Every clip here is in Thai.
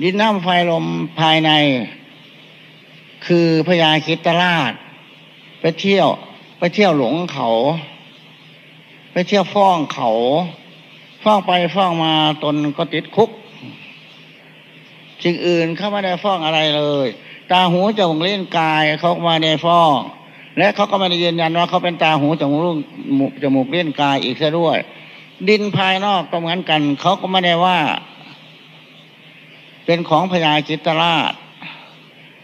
ดินน้ำไฟลมภายใน คือพญาคิตราช ไปเที่ยว ไปเที่ยวหลงเขา ไปเที่ยวฟ้องเขาฟ้องไปฟ้องมาตนก็ติดคุกสิ่งอื่นเขาไม่ได้ฟ้องอะไรเลย ตาหูจมูกเล่นกายเขาไม่ได้ฟ้อง และเขาก็ไม่ได้ยืนยันว่าเขาเป็นตาหูจมูกจมูกเล่นกายอีกซะด้วย ดินภายนอกก็เหมือนกัน เขาก็ไม่ได้ว่า เป็นของพญาจิตราช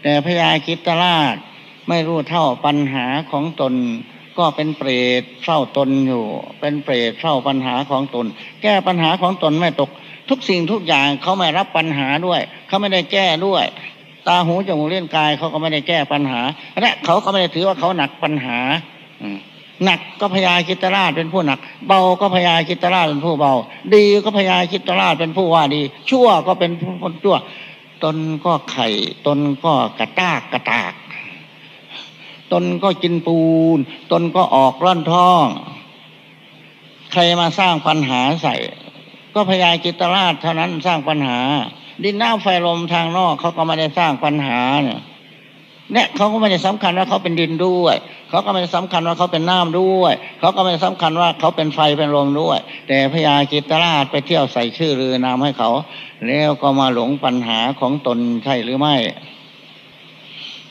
แต่พญาจิตราชไม่รู้เท่าปัญหาของตน ก็เป็นเปรตเฝ้าตนอยู่ เป็นเปรตเฝ้าปัญหาของตน แก้ปัญหาของตนไม่ตก ทุกสิ่งทุกอย่างเขาไม่รับปัญหาด้วย เขาไม่ได้แก้ด้วย ตาหูจมูกเลี้ยงกายเขาก็ไม่ได้แก้ปัญหา และเขาก็ไม่ได้ถือว่าเขาหนักปัญหา หนักก็พญาคิตราชเป็นผู้หนัก เบาก็พญาคิตราชเป็นผู้เบา ดีก็พญาคิตราชเป็นผู้ว่าดี ชั่วก็เป็นผู้ชั่ว ตนก็ไข่ ตนก็กระตากกระตาก ตนก็กินปูน ตนก็ออกร่อนท้อง ใครมาสร้างปัญหาใส่ ก็พญาจิตราชเท่านั้นสร้างปัญหา ดินน้ำไฟลมทางนอกเขาก็ไม่ได้สร้างปัญหาเนี่ย เนี่ยเขาก็ไม่ได้สำคัญว่าเขาเป็นดินด้วย เขาก็ไม่ได้สำคัญว่าเขาเป็นน้ำด้วย เขาก็ไม่ได้สำคัญว่าเขาเป็นไฟเป็นลมด้วย แต่พญาจิตราชไปเที่ยวใส่ชื่อรือนามให้เขา แล้วก็มาหลงปัญหาของตนใช่หรือไม่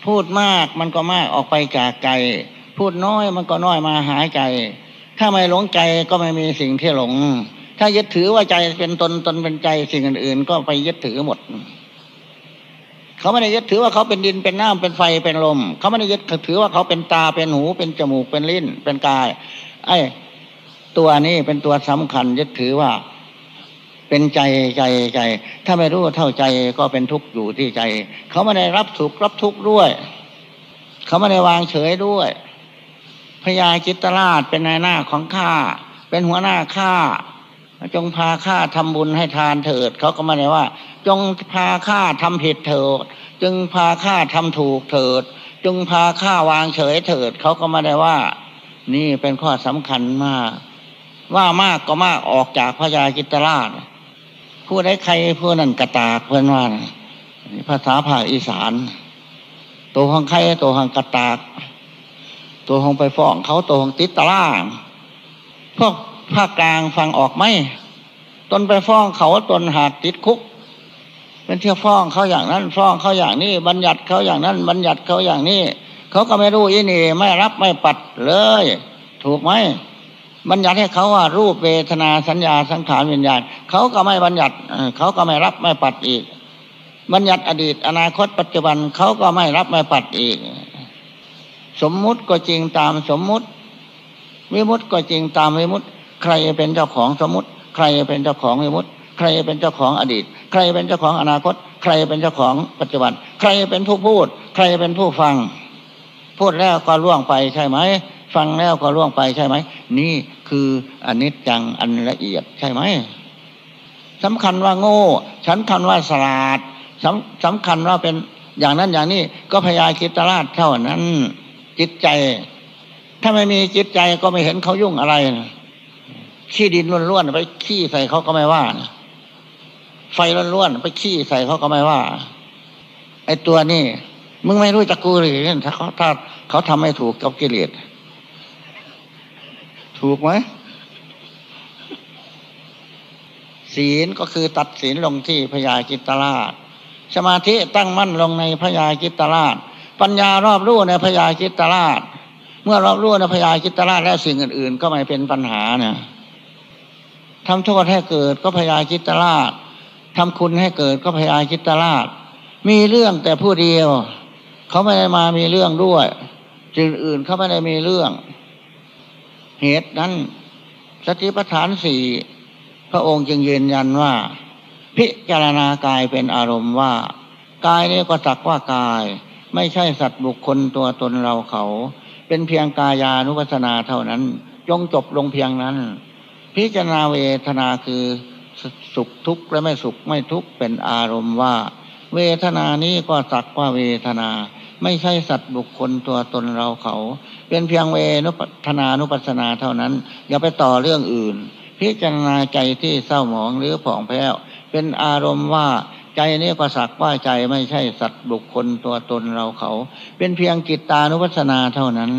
พูดมากมันก็มากออกไปจากใจพูดน้อยมันก็น้อยมาหายใจถ้าไม่หลงใจก็ไม่มีสิ่งที่หลง ถ้ายึดถือว่าใจเป็นตนตนเป็นใจสิ่งอื่นๆ ก็ไปยึดถือหมด เขาไม่ได้ยึดถือว่าเขาเป็นดินเป็นน้ำเป็นไฟเป็นลม เขาไม่ได้ยึดถือว่าเขาเป็นตาเป็นหูเป็นจมูกเป็นลิ้น เป็นกาย ไอ้ตัวนี้เป็นตัวสำคัญยึดถือว่า เป็นใจใจใจ ถ้าไม่รู้เท่าใจก็เป็นทุกข์อยู่ที่ใจ เขาไม่ได้รับสุขรับทุกข์ด้วย เขาไม่ได้วางเฉยด้วยพญาจิตตราชเป็นนายหน้าของข้าเป็นหัวหน้าข้า จงพาข้าทำบุญให้ทานเถิด เขาก็ม่ได้ว่า จงพาข้าทำผิดเถิด จึงพาข้าทำถูกเถิด จงพาข้าวางเฉยเถิด เขาก็ม่ได้ว่า นี่เป็นข้อสำคัญมาก ว่ามากก็มากออกจากพญาจิตราชผู้ใดใครผู้นั้นกระตากเพื่อนว่าภาษาภาคอีสาน ตัวของใครตัวของกระตาก ตัวของไปฟ้องเขาตัวของติดตะล่างพวก ภาคกลางฟังออกไหมตนไปฟ้องเขาตนหากติดคุกเป็นเที่ยวฟ้องเขาอย่างนั้น ฟ้องเขาอย่างนี้ บัญญัติเขาอย่างนั้น บัญญัติเขาอย่างนี้ เขาก็ไม่รู้อีนี่ ไม่รับไม่ปัดเลย ถูกไหมบัญญัติให้เขาว่ารูปเวทนาสัญญาสังขารวิญญาณเขาก็ไม่บัญญัติเขาก็ไม่รับไม่ปัดอีก บัญญัติอดีต อนาคตปัจจุบันเขาก็ไม่รับไม่ปัดอีก สมมุติก็จริงตามสมมุติวิมุติก็จริงตามวิมุติ ใครเป็นเจ้าของสมมติ ใครเป็นเจ้าของวิมุติใครเป็นเจ้าของอดีต ใครเป็นเจ้าของอนาคต ใครเป็นเจ้าของปัจจุบัน ใครเป็นผู้พูด ใครเป็นผู้ฟัง พูดแล้วก็ล่วงไปใช่ไหม ฟังแล้วก็ล่วงไปใช่ไหม นี่คืออนิจจังอันละเอียดใช่ไหมสำคัญว่าโง่สำคัญว่าสลาดสำสำคัญว่าเป็นอย่างนั้นอย่างนี้ก็พยาคิตราชเท่านั้น จิตใจ ถ้าไม่มีจิตใจก็ไม่เห็นเขายุ่งอะไรนะ ขี้ดินล้วนๆไปขี้ใส่เขาก็ไม่ว่า ไฟล้วนๆไปขี้ใส่เขาก็ไม่ว่า ไอ้ตัวนี่มึงไม่รู้จักกูหรือถ้าเขาถ้าเขาทำไม่ถูกกับกิเลสถูกไหมศีลก็คือตัดศีลลงที่พญาจิตราช สมาธิตั้งมั่นลงในพญาจิตราช ปัญญารอบรู้ในพญาจิตราช เมื่อรอบรู้ในพญาจิตราชแล้วสิ่งอื่น ๆ ก็ไม่เป็นปัญหาเนี่ย ทำโทษให้เกิดก็พญาจิตราชทำคุณให้เกิดก็พญาจิตราช มีเรื่องแต่ผู้เดียว เขาไม่ได้มามีเรื่องด้วยสิ่งอื่นเขาไม่ได้มีเรื่อง เหตุนั้นสติปัฏฐานสี่พระองค์จึงยืนยันว่า พิจารณากายเป็นอารมณ์ว่า กายนี้ก็สักว่ากาย ไม่ใช่สัตว์บุคคลตัวตนเราเขา เป็นเพียงกายานุปัสนาเท่านั้น จงจบลงเพียงนั้น พิจารณาเวทนาคือสุขทุกข์และไม่สุขไม่ทุกข์เป็นอารมณ์ว่า เวทนานี้ก็สักว่าเวทนา ไม่ใช่สัตว์บุคคลตัวตนเราเขา เป็นเพียงเวนุปัฒนานุปัสนาเท่านั้น อย่าไปต่อเรื่องอื่น พิจารณาใจที่เศร้าหมองหรือผ่องแผ้วเป็นอารมณ์ว่าใจนี่ก็สักว่าใจไม่ใช่สัตว์บุคคลตัวตนเราเขา เป็นเพียงกิตตานุปัสสนาเท่านั้น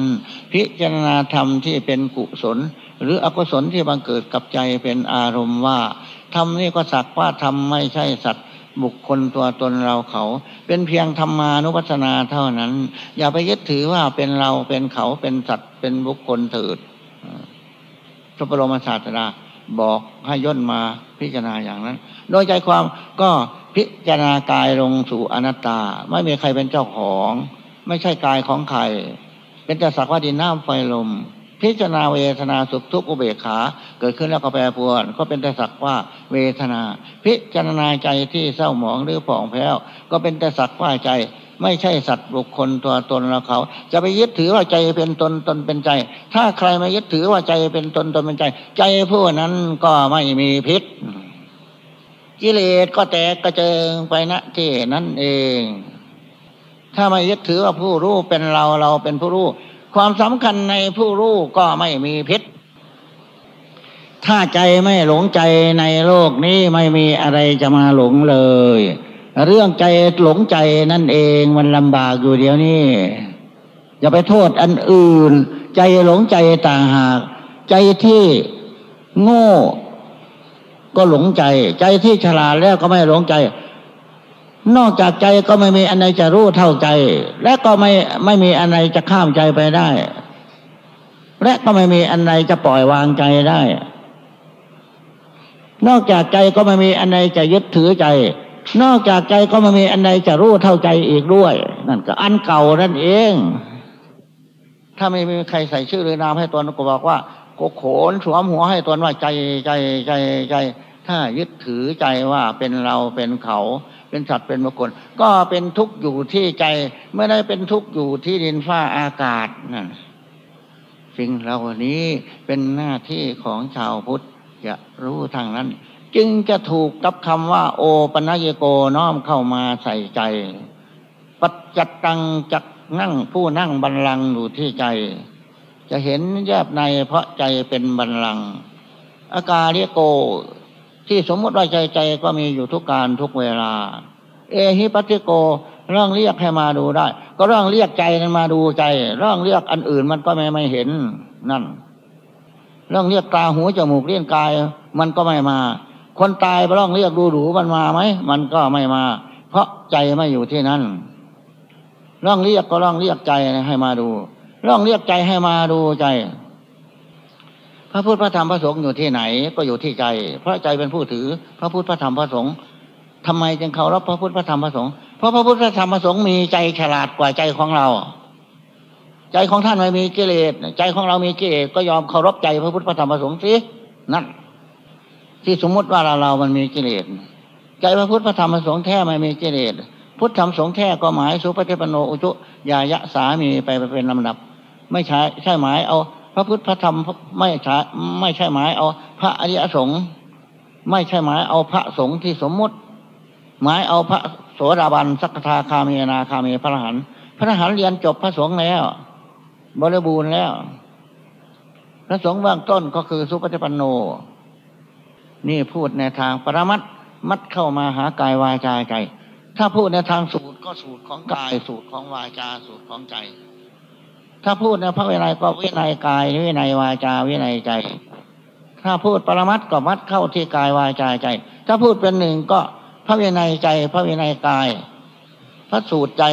พิจารณาธรรมที่เป็นกุศล หรืออกุศลที่บังเกิดกับใจเป็นอารมณ์ว่าธรรมนี่ก็สักว่าธรรมไม่ใช่สัตว์บุคคลตัวตนเราเขา เป็นเพียงธรรมานุปัสสนาเท่านั้น อย่าไปยึดถือว่าเป็นเราเป็นเขาเป็นสัตว์เป็นบุคคลเถิดพระบรมศาสดาบอกให้ย่นมาพิจารณาอย่างนั้น โดยใจความก็พิจารณากายลงสู่อนัตตา ไม่มีใครเป็นเจ้าของ ไม่ใช่กายของใคร เป็นแต่สักว่าดินน้ำไฟลม พิจารณาเวทนาสุขทุกข์อุเบกขา เกิดขึ้นแล้วก็แปรปรวน ก็เป็นแต่สักว่าเวทนา พิจารณาใจที่เศร้าหมองหรือผ่องแผ้ว ก็เป็นแต่สักว่าใจ ไม่ใช่สัตว์บุคคลตัวตนเราเขา จะไปยึดถือว่าใจเป็นตนตนเป็นใจ ถ้าใครไม่ยึดถือว่าใจเป็นตนตนเป็นใจ ใจผู้นั้นก็ไม่มีพิษกิเลสก็แตกกระเจิงไปณที่นั่นเอง ถ้าไม่ยึดถือว่าผู้รู้เป็นเราเราเป็นผู้รู้ ความสำคัญในผู้รู้ก็ไม่มีพิษ ถ้าใจไม่หลงใจในโลกนี้ไม่มีอะไรจะมาหลงเลย เรื่องใจหลงใจนั่นเองมันลำบากอยู่เดียวนี้ อย่าไปโทษอันอื่น ใจหลงใจต่างหาก ใจที่โง่ ก็หลงใจ ใจที่ฉลาดแล้วก็ไม่หลงใจ นอกจากใจก็ไม่มีอะไรจะรู้เท่าใจ และก็ไม่ไม่มีอะไรจะข้ามใจไปได้ และก็ไม่มีอะไรจะปล่อยวางใจได้ นอกจากใจก็ไม่มีอันใดจะยึดถือใจ นอกจากใจก็ไม่มีอันใดจะรู้เท่าใจอีกด้วย นั่นก็อันเก่านั่นเอง ถ้าไม่มีใครใส่ชื่อหรือนามให้ตนก็บอกว่าก็โขนสวมหัวให้ตนว่าใจใจใจใจ ถ้ายึดถือใจว่าเป็นเราเป็นเขา เป็นสัตว์เป็นบุคคลก็เป็นทุกข์อยู่ที่ใจไม่ได้เป็นทุกข์อยู่ที่ดินฟ้าอากาศนั่นสิ่งเหล่านี้เป็นหน้าที่ของชาวพุทธจะรู้ทางนั้น จึงจะถูกกับคำว่า โอปัญญโกน้อมเข้ามาใส่ใจ ปัจจัตตังจักนั่งผู้นั่งบันลังอยู่ที่ใจ จะเห็นแยบในเพราะใจเป็นบันลัง อากาเรโก ที่สมมติว่าใจใจก็มีอยู่ทุกการทุกเวลา เอหิปัติโกเรื่องเรียกให้มาดูได้ ก็เรื่องเรียกใจนั้นมาดูใจ เรื่องเรียกอันอื่นมันก็ไม่ไม่เห็นนั่น เรื่องเรียกตาหูจมูกเลี้ยงกาย มันก็ไม่มา คนตายไปร้องเรียกดูหรูมันมาไหมมันก็ไม่มา เพราะใจไม่อยู่ที่นั่นร้องเรียกก็ร้องเรียกใจให้มาดูร้องเรียกใจให้มาดูใจ พระพุทธพระธรรมพระสงฆ์อยู่ที่ไหนก็อยู่ที่ใจ เพราะใจเป็นผู้ถือ พระพุทธพระธรรมพระสงฆ์ทำไมจึงเคารพพระพุทธพระธรรมพระสงฆ์เพราะพระพุทธพระธรรมพระสงฆ์มีใจฉลาดกว่าใจของเรา ใจของท่านไม่มีกิเลสใจของเรามีกิเลสก็ยอมเคารพใจพระพุทธพระธรรมพระสงฆ์สินั่นที่สมมติว่าเราเรามันมีกิเลสใจพระพุทธพระธรรมพระสงฆ์แท้ไม่มีกิเลสพุทธธรรมสงฆ์แท้ก็หมายสุปฏิปโนอุจุยายะสามีไปเป็นลำดับ ไม่ใช่ใช่หมายเอา ระพุทธพระธรรมไม่ใช่ไม่ใช่หมายเอาพระอริยสงฆ์ไม่ใช่หมายเอาพระสงฆ์ที่สมมุติ หมายเอาพระโสดาบันสักทาคามีนาคามีพระหันพระหันเรียนจบพระสงฆ์แล้ว บริบูรณ์แล้ว พระสงฆ์เบื้องต้นก็คือสุปฏิปันโน นี่พูดในทางปรมัตมัดเข้ามาหากายวาจาใจ ถ้าพูดในทางสูตรก็สูตรของกาย สูตรของวาจาสูตรของใจ ถ้าพูดในพระวินัยก็วินัยกายวินัยวาจาวินัยใจ ถ้าพูดปรมัตก็มัดเข้าที่กายวาจาใจ ถ้าพูดเป็นหนึ่งก็พระวินัยใจ พระวินัยกาย พระสูตรใจ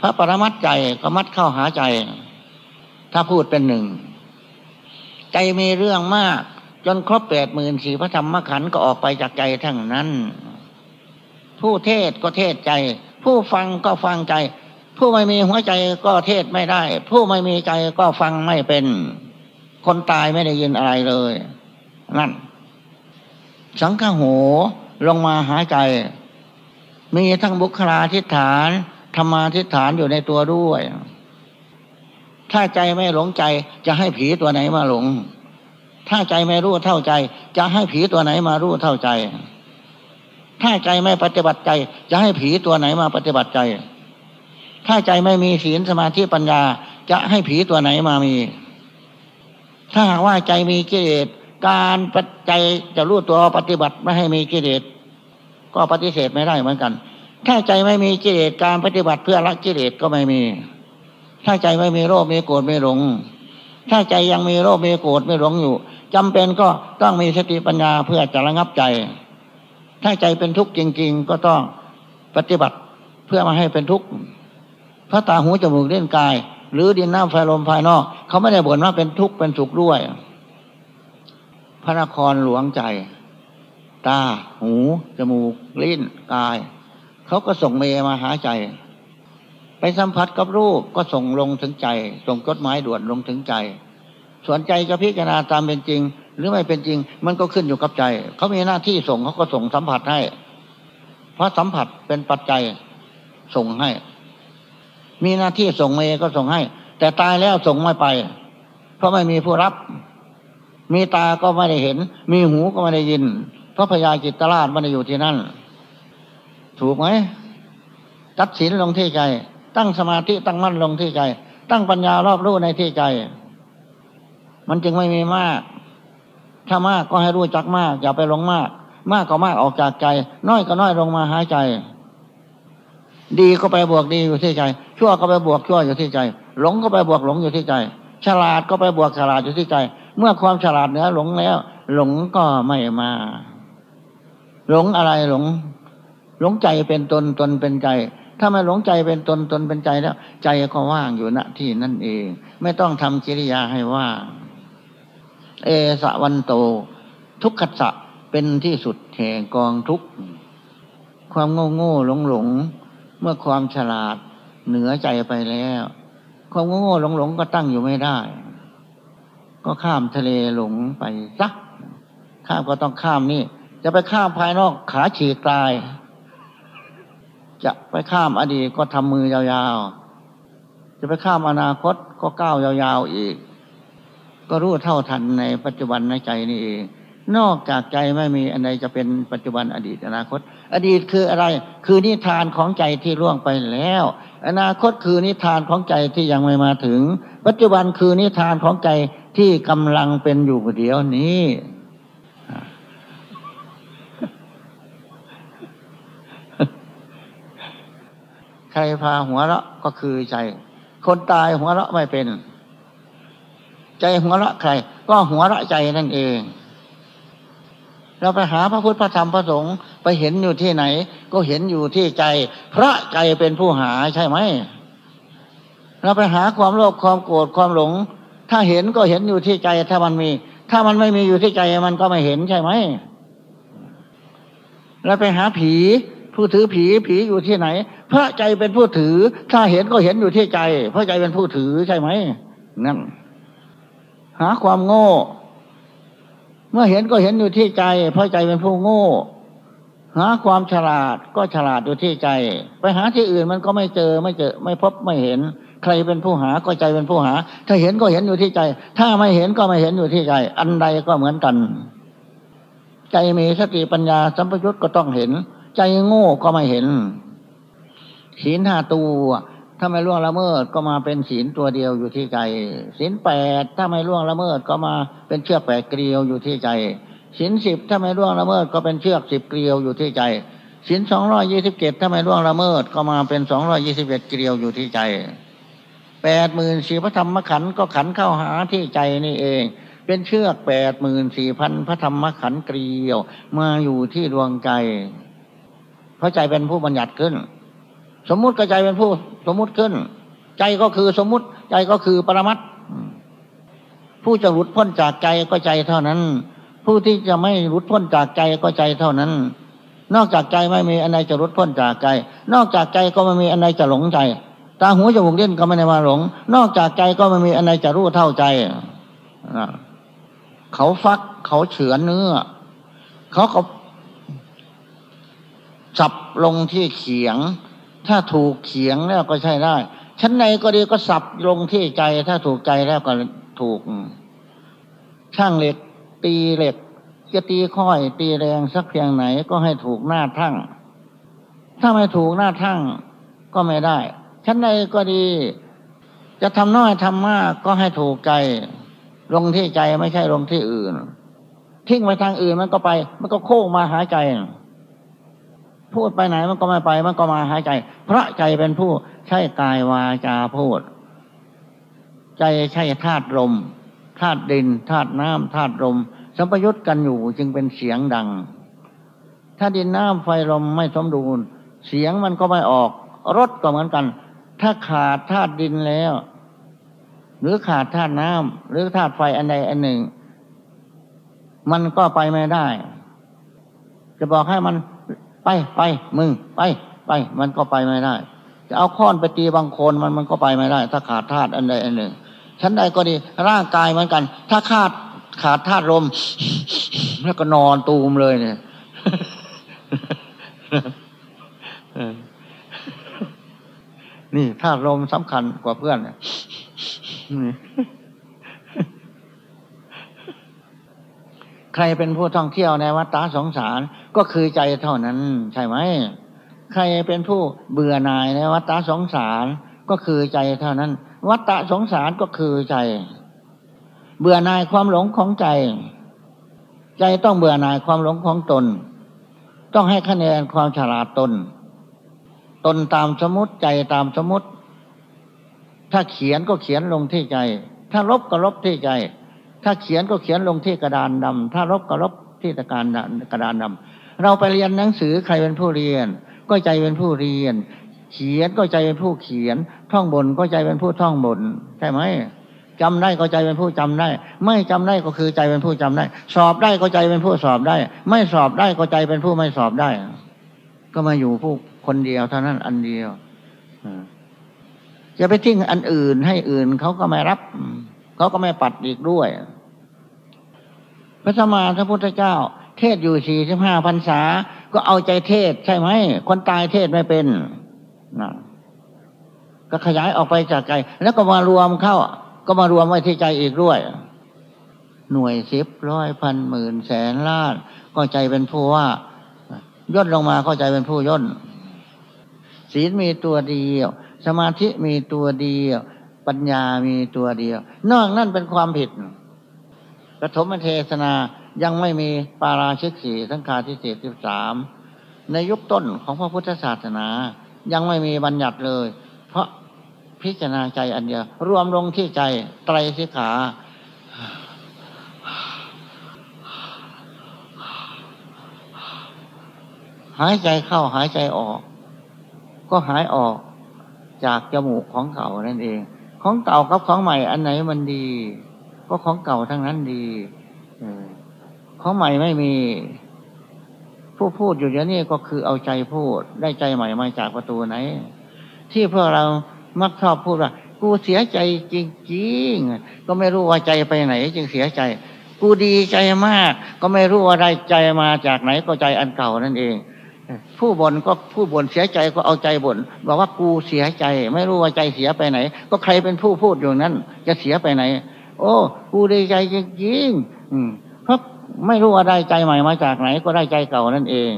พระปรมัตใจก็มัดเข้าหาใจ ถ้าพูดเป็นหนึ่งใจมีเรื่องมาก จนครบแปดหมื่นสี่พระธรรมขันธ์ก็ออกไปจากใจทั้งนั้น ผู้เทศก็เทศใจ ผู้ฟังก็ฟังใจ ผู้ไม่มีหัวใจก็เทศไม่ได้ ผู้ไม่มีใจก็ฟังไม่เป็น คนตายไม่ได้ยินอะไรเลย นั่น สังฆโหลงมาหายใจ มีทั้งบุคลาทิฏฐานธรรมาทิฏฐานอยู่ในตัวด้วย ถ้าใจไม่หลงใจจะให้ผีตัวไหนมาหลง ถ้าใจไม่รู้เท่าใจ จะให้ผีตัวไหนมารู้เท่าใจ ถ้าใจไม่ปฏิบัติใจ จะให้ผีตัวไหนมาปฏิบัติใจ ถ้าใจไม่มีศีลสมาธิปัญญา จะให้ผีตัวไหนมามี ถ้าหากว่าใจมีกิเลสการปัจจัยจะรู้ตัวปฏิบัติไม่ให้มีกิเลสก็ปฏิเสธไม่ได้เหมือนกัน ถ้าใจไม่มีกิเลสการปฏิบัติเพื่อละกิเลสก็ไม่มี ถ้าใจไม่มีโรคมีโกรธไม่หลง ถ้าใจยังมีโรคมีโกรธไม่หลงอยู่จำเป็นก็ต้องมีสติปัญญาเพื่อจะระงับใจ ถ้าใจเป็นทุกข์จริง ๆ ก็ต้องปฏิบัติเพื่อมาให้เป็นทุกข์ พระตาหูจมูกเล่นกาย หรือดินน้ำไฟลมภายนอก เขาไม่ได้บ่นว่าเป็นทุกข์เป็นสุขด้วย พระนครหลวงใจ ตา หู จมูก ลิ้นกาย เขาก็ส่งเมมาหาใจ ไปสัมผัสกับรูปก็ส่งลงถึงใจ ส่งกฎหมายด่วนลงถึงใจ ส่วนใจจะพิจารณาตามเป็นจริง หรือไม่เป็นจริง มันก็ขึ้นอยู่กับใจ เขามีหน้าที่ส่งเขาก็ส่งสัมผัสให้ เพราะสัมผัสเป็นปัจจัยส่งให้ มีหน้าที่ส่งเมก็ส่งให้ แต่ตายแล้วส่งไม่ไป เพราะไม่มีผู้รับ มีตาก็ไม่ได้เห็น มีหูก็ไม่ได้ยิน เพราะพญาจิตตราชมันอยู่ที่นั่น ถูกไหมตัดสินลงที่ใจ ตั้งสมาธิตั้งมั่นลงที่ใจ ตั้งปัญญารอบรู้ในที่ใจ มันจึงไม่มีมาก ถ้ามากก็ให้รู้จักมาก อย่าไปหลงมาก มากก็มากออกจากใจ น้อยก็น้อยลงมาหายใจ ดีก็ไปบวกดีอยู่ที่ใจ ชั่วก็ไปบวกชั่วอยู่ที่ใจ หลงก็ไปบวกหลงอยู่ที่ใจ ฉลาดก็ไปบวกฉลาดอยู่ที่ใจ เมื่อความฉลาดเหนือหลงแล้ว หลงก็ไม่มา หลงอะไรหลง หลงใจเป็นตนตนเป็นใจ ถ้าไม่หลงใจเป็นตนตนเป็นใจแล้ว ใจก็ว่างอยู่ณที่นั่นเอง ไม่ต้องทำกิริยาให้ว่างเอสวันโต ทุกขสะเป็นที่สุดแห่งกองทุกความโง่โง่หลงหลง เมื่อความฉลาดเหนือใจไปแล้ว ความโง่หลงหลงก็ตั้งอยู่ไม่ได้ ก็ข้ามทะเลหลงไปซัก ข้ามก็ต้องข้ามนี่ จะไปข้ามภายนอกขาฉีกตาย จะไปข้ามอดีตก็ทำมือยาวๆ จะไปข้ามอนาคตก็ก้าวยาวๆอีก ก็รู้เท่าทันในปัจจุบันในใจนี่เอง นอกจากใจไม่มีอันใดจะเป็นปัจจุบันอดีตอนาคต อดีตคืออะไร คือนิทานของใจที่ล่วงไปแล้ว อนาคตคือนิทานของใจที่ยังไม่มาถึง ปัจจุบันคือนิทานของใจที่กำลังเป็นอยู่เดี๋ยวนี้ใครพาหัวเราะก็คือใจ คนตายหัวเราะไม่เป็น ใจหัวเราะใคร ก็หัวเราะใจนั่นเอง เราไปหาพระพุทธพระธรรมพระสงฆ์ไปเห็นอยู่ที่ไหน ก็เห็นอยู่ที่ใจ พระใจเป็นผู้หาใช่ไหมเราไปหาความโลภความโกรธความหลง ถ้าเห็นก็เห็นอยู่ที่ใจ ถ้ามันมี ถ้ามันไม่มีอยู่ที่ใจมันก็ไม่เห็นใช่ไหมเราไปหาผี ผู้ถือผีผีอยู่ที่ไหน พระใจเป็นผู้ถือ ถ้าเห็นก็เห็นอยู่ที่ใจเพราะใจเป็นผู้ถือใช่ไหมนั่นหาความโง่ มื่อเห็นก็เห็นอยู่ที่ใจ เพราะใจเป็นผู้โง่ หาความฉลาดก็ฉลาดอยู่ที่ใจ ไปหาที่อื่นมันก็ไม่เจอไม่เจอ ไม่พบไม่เห็น ใครเป็นผู้หาก็ใจเป็นผู้หา ถ้าเห็นก็เห็นอยู่ที่ใจ ถ้าไม่เห็นก็ไม่เห็นอยู่ที่ใจ อันใดก็เหมือนกัน ใจมีสติปัญญาสัมปยุตก็ต้องเห็น ใจโง่ก็ไม่เห็นศีลห้าตัว ถ้าไม่ล่วงละเมิดก็มาเป็นศีลตัวเดียวอยู่ที่ใจศีลแปดถ้าไม่ล่วงละเมิดก็มาเป็นเชือกแปดเกลียวอยู่ที่ใจศีลสิบถ้าไม่ล่วงละเมิดก็เป็นเชือกสิบเกลียวอยู่ที่ใจศีลสองร้อยยี่สิบเจ็ดถ้าไม่ล่วงละเมิดก็มาเป็นสองร้อยี่สิบเอ็ดเกลียวอยู่ที่ใจแปดหมื่นสี่พระธรรมขันธ์ก็ขันเข้าหาที่ใจนี่เอง เป็นเชือกแปดหมื่นสี่พันพระธรรมขันธ์เกลียว มาอยู่ที่ดวงใจ เพราะใจเป็นผู้บัญญัติขึ้น สมมุติก็ใจเป็นผู้ สมมุติขึ้น ใจก็คือสมมุติ ใจก็คือปรมัตผู้จะหลุดพ้นจากใจก็ใจเท่านั้น ผู้ที่จะไม่หลุดพ้นจากใจก็ใจเท่านั้น นอกจากใจไม่มีอันใดจะหลุดพ้นจากใจ นอกจากใจก็ไม่มีอันใดจะหลงใจตาหูจมูกเล่นก็ไม่ได้มาหลง นอกจากใจก็ไม่มีอันใดจะรู้เท่าใจเขาฟักเขาเฉือนเนื้อ เขาก็สับลงที่เขียง ถ้าถูกเขียงแล้วก็ใช่ได้ ชั้นในก็ดีก็สับลงที่ใจ ถ้าถูกใจแล้วก็ถูก ช่างเหล็ก ตีเหล็ก จะตีค่อย ตีแรงสักเพียงไหนก็ให้ถูกหน้าทั้ง ถ้าไม่ถูกหน้าทั้งก็ไม่ได้ ชั้นใดก็ดี จะทำน้อยทำมากก็ให้ถูกใจ ลงที่ใจไม่ใช่ลงที่อื่นทิ้งไปทางอื่นมันก็ไป มันก็โค้งมาหาใจ พูดไปไหนมันก็ไม่ไปมันก็มาหายใจ เพราะใจเป็นผู้ใช้กายวาจาพูด ใจใช่ธาตุลมธาตุดินธาตุน้ำธาตุลมสัมปยุตกันอยู่จึงเป็นเสียงดัง ถ้าดินน้ำไฟลมไม่สมดุลเสียงมันก็ไม่ออกรถก็เหมือนกัน ถ้าขาดธาตุดินแล้ว หรือขาดธาตุน้ำหรือธาตุไฟอันใดอันหนึ่ง มันก็ไปไม่ได้ จะบอกให้มัน ไปไปมึงไปไป มันก็ไปไม่ได้ จะเอาค้อนไปตีบางคนมันมันก็ไปไม่ได้ ถ้าขาดธาตุอันใดอันหนึ่งชั้นใดก็ดี ร่างกายเหมือนกัน ถ้าขาดขาดธาตุลม แล้วก็นอนตูมเลยเนี่ยนี่ธาตุลมสำคัญกว่าเพื่อนเนี่ยใครเป็นผู้ท่องเที่ยวในวัฏฏะสงสาร ก็คือใจเท่านั้นใช่ไหม ใครเป็นผู้เบื่อหน่ายในวัฏฏะสงสารก็คือใจเท่านั้น วัฏฏะสงสารก็คือใจ เบื่อหน่ายความหลงของใจ ใจต้องเบื่อหน่ายความหลงของตน ต้องให้คะแนนความฉลาดตน ตนตามสมมติใจตามสมมติ ถ้าเขียนก็เขียนลงที่ใจ ถ้าลบก็ลบที่ใจ ถ้าเขียนก็เขียนลงที่กระดานดำถ้าลบก็ลบที่ตะการกระดานดำ เราไปเรียนหนังสือใครเป็นผู้เรียน ก็ใจเป็นผู้เรียน เขียนก็ใจเป็นผู้เขียน ท่องบนก็ใจเป็นผู้ท่องบนใช่ไหมจำได้ก็ใจเป็นผู้จำได้ ไม่จำได้ก็คือใจเป็นผู้จำได้ สอบได้ก็ใจเป็นผู้สอบได้ ไม่สอบได้ก็ใจเป็นผู้ไม่สอบได้ ก็มาอยู่ผู้คนเดียวเท่านั้นอันเดียวจะไปทิ้งอันอื่นให้อื่นเขาก็ไม่รับเขาก็ไม่ปัดอีกด้วย พระสมมาพระพุทธเจ้า เทศอยู่สี่สิบห้าพรรษา ก็เอาใจเทศใช่ไหม คนตายเทศไม่เป็นนะก็ขยายออกไปจากใจแล้วก็มารวมเข้า ก็มารวมไว้ที่ใจอีกด้วย หน่วยสิบร้อยพันหมื่นแสนล้านก็ใจเป็นผู้ว่าย่นลงมาก็ใจเป็นผู้ย่นศีลมีตัวเดียว สมาธิมีตัวเดียว ปัญญามีตัวเดียว นอกนั่นเป็นความผิดปฐมเทศนา ยังไม่มีปาราชิกสีทั้งคาที่เศษสิบสามในยุคต้นของพระพุทธศาสนา ยังไม่มีบัญญัติเลย เพราะพิจารณาใจอันเดียว รวมลงที่ใจไตรสิกขา หายใจเข้าหายใจออก ก็หายออกจากจมูกของเก่านั่นเอง ของเก่ากับของใหม่อันไหนมันดี ก็ของเก่าทั้งนั้นดี ของใหม่ไม่มี ผู้พูดอยู่เดี๋ยวนี้ก็คือเอาใจพูด ได้ใจใหม่มาจากประตูไหน ที่พวกเรามักชอบพูดว่า กูเสียใจจริงๆ ก็ไม่รู้ว่าใจไปไหน จึงเสียใจ กูดีใจมาก ก็ไม่รู้ว่าได้ใจมาจากไหนก็ใจอันเก่านั่นเองผู้บ่นก็ผู้บ่นเสียใจก็เอาใจบ่นบอกว่ากูเสียใจ ไม่รู้ว่าใจเสียไปไหน ก็ใครเป็นผู้พูดอยู่นั้น จะเสียไปไหน โอ้ กูดีใจจริงๆเพราะ ไม่รู้ว่าได้ใจใหม่มาจากไหน ก็ได้ใจเก่านั่นเอง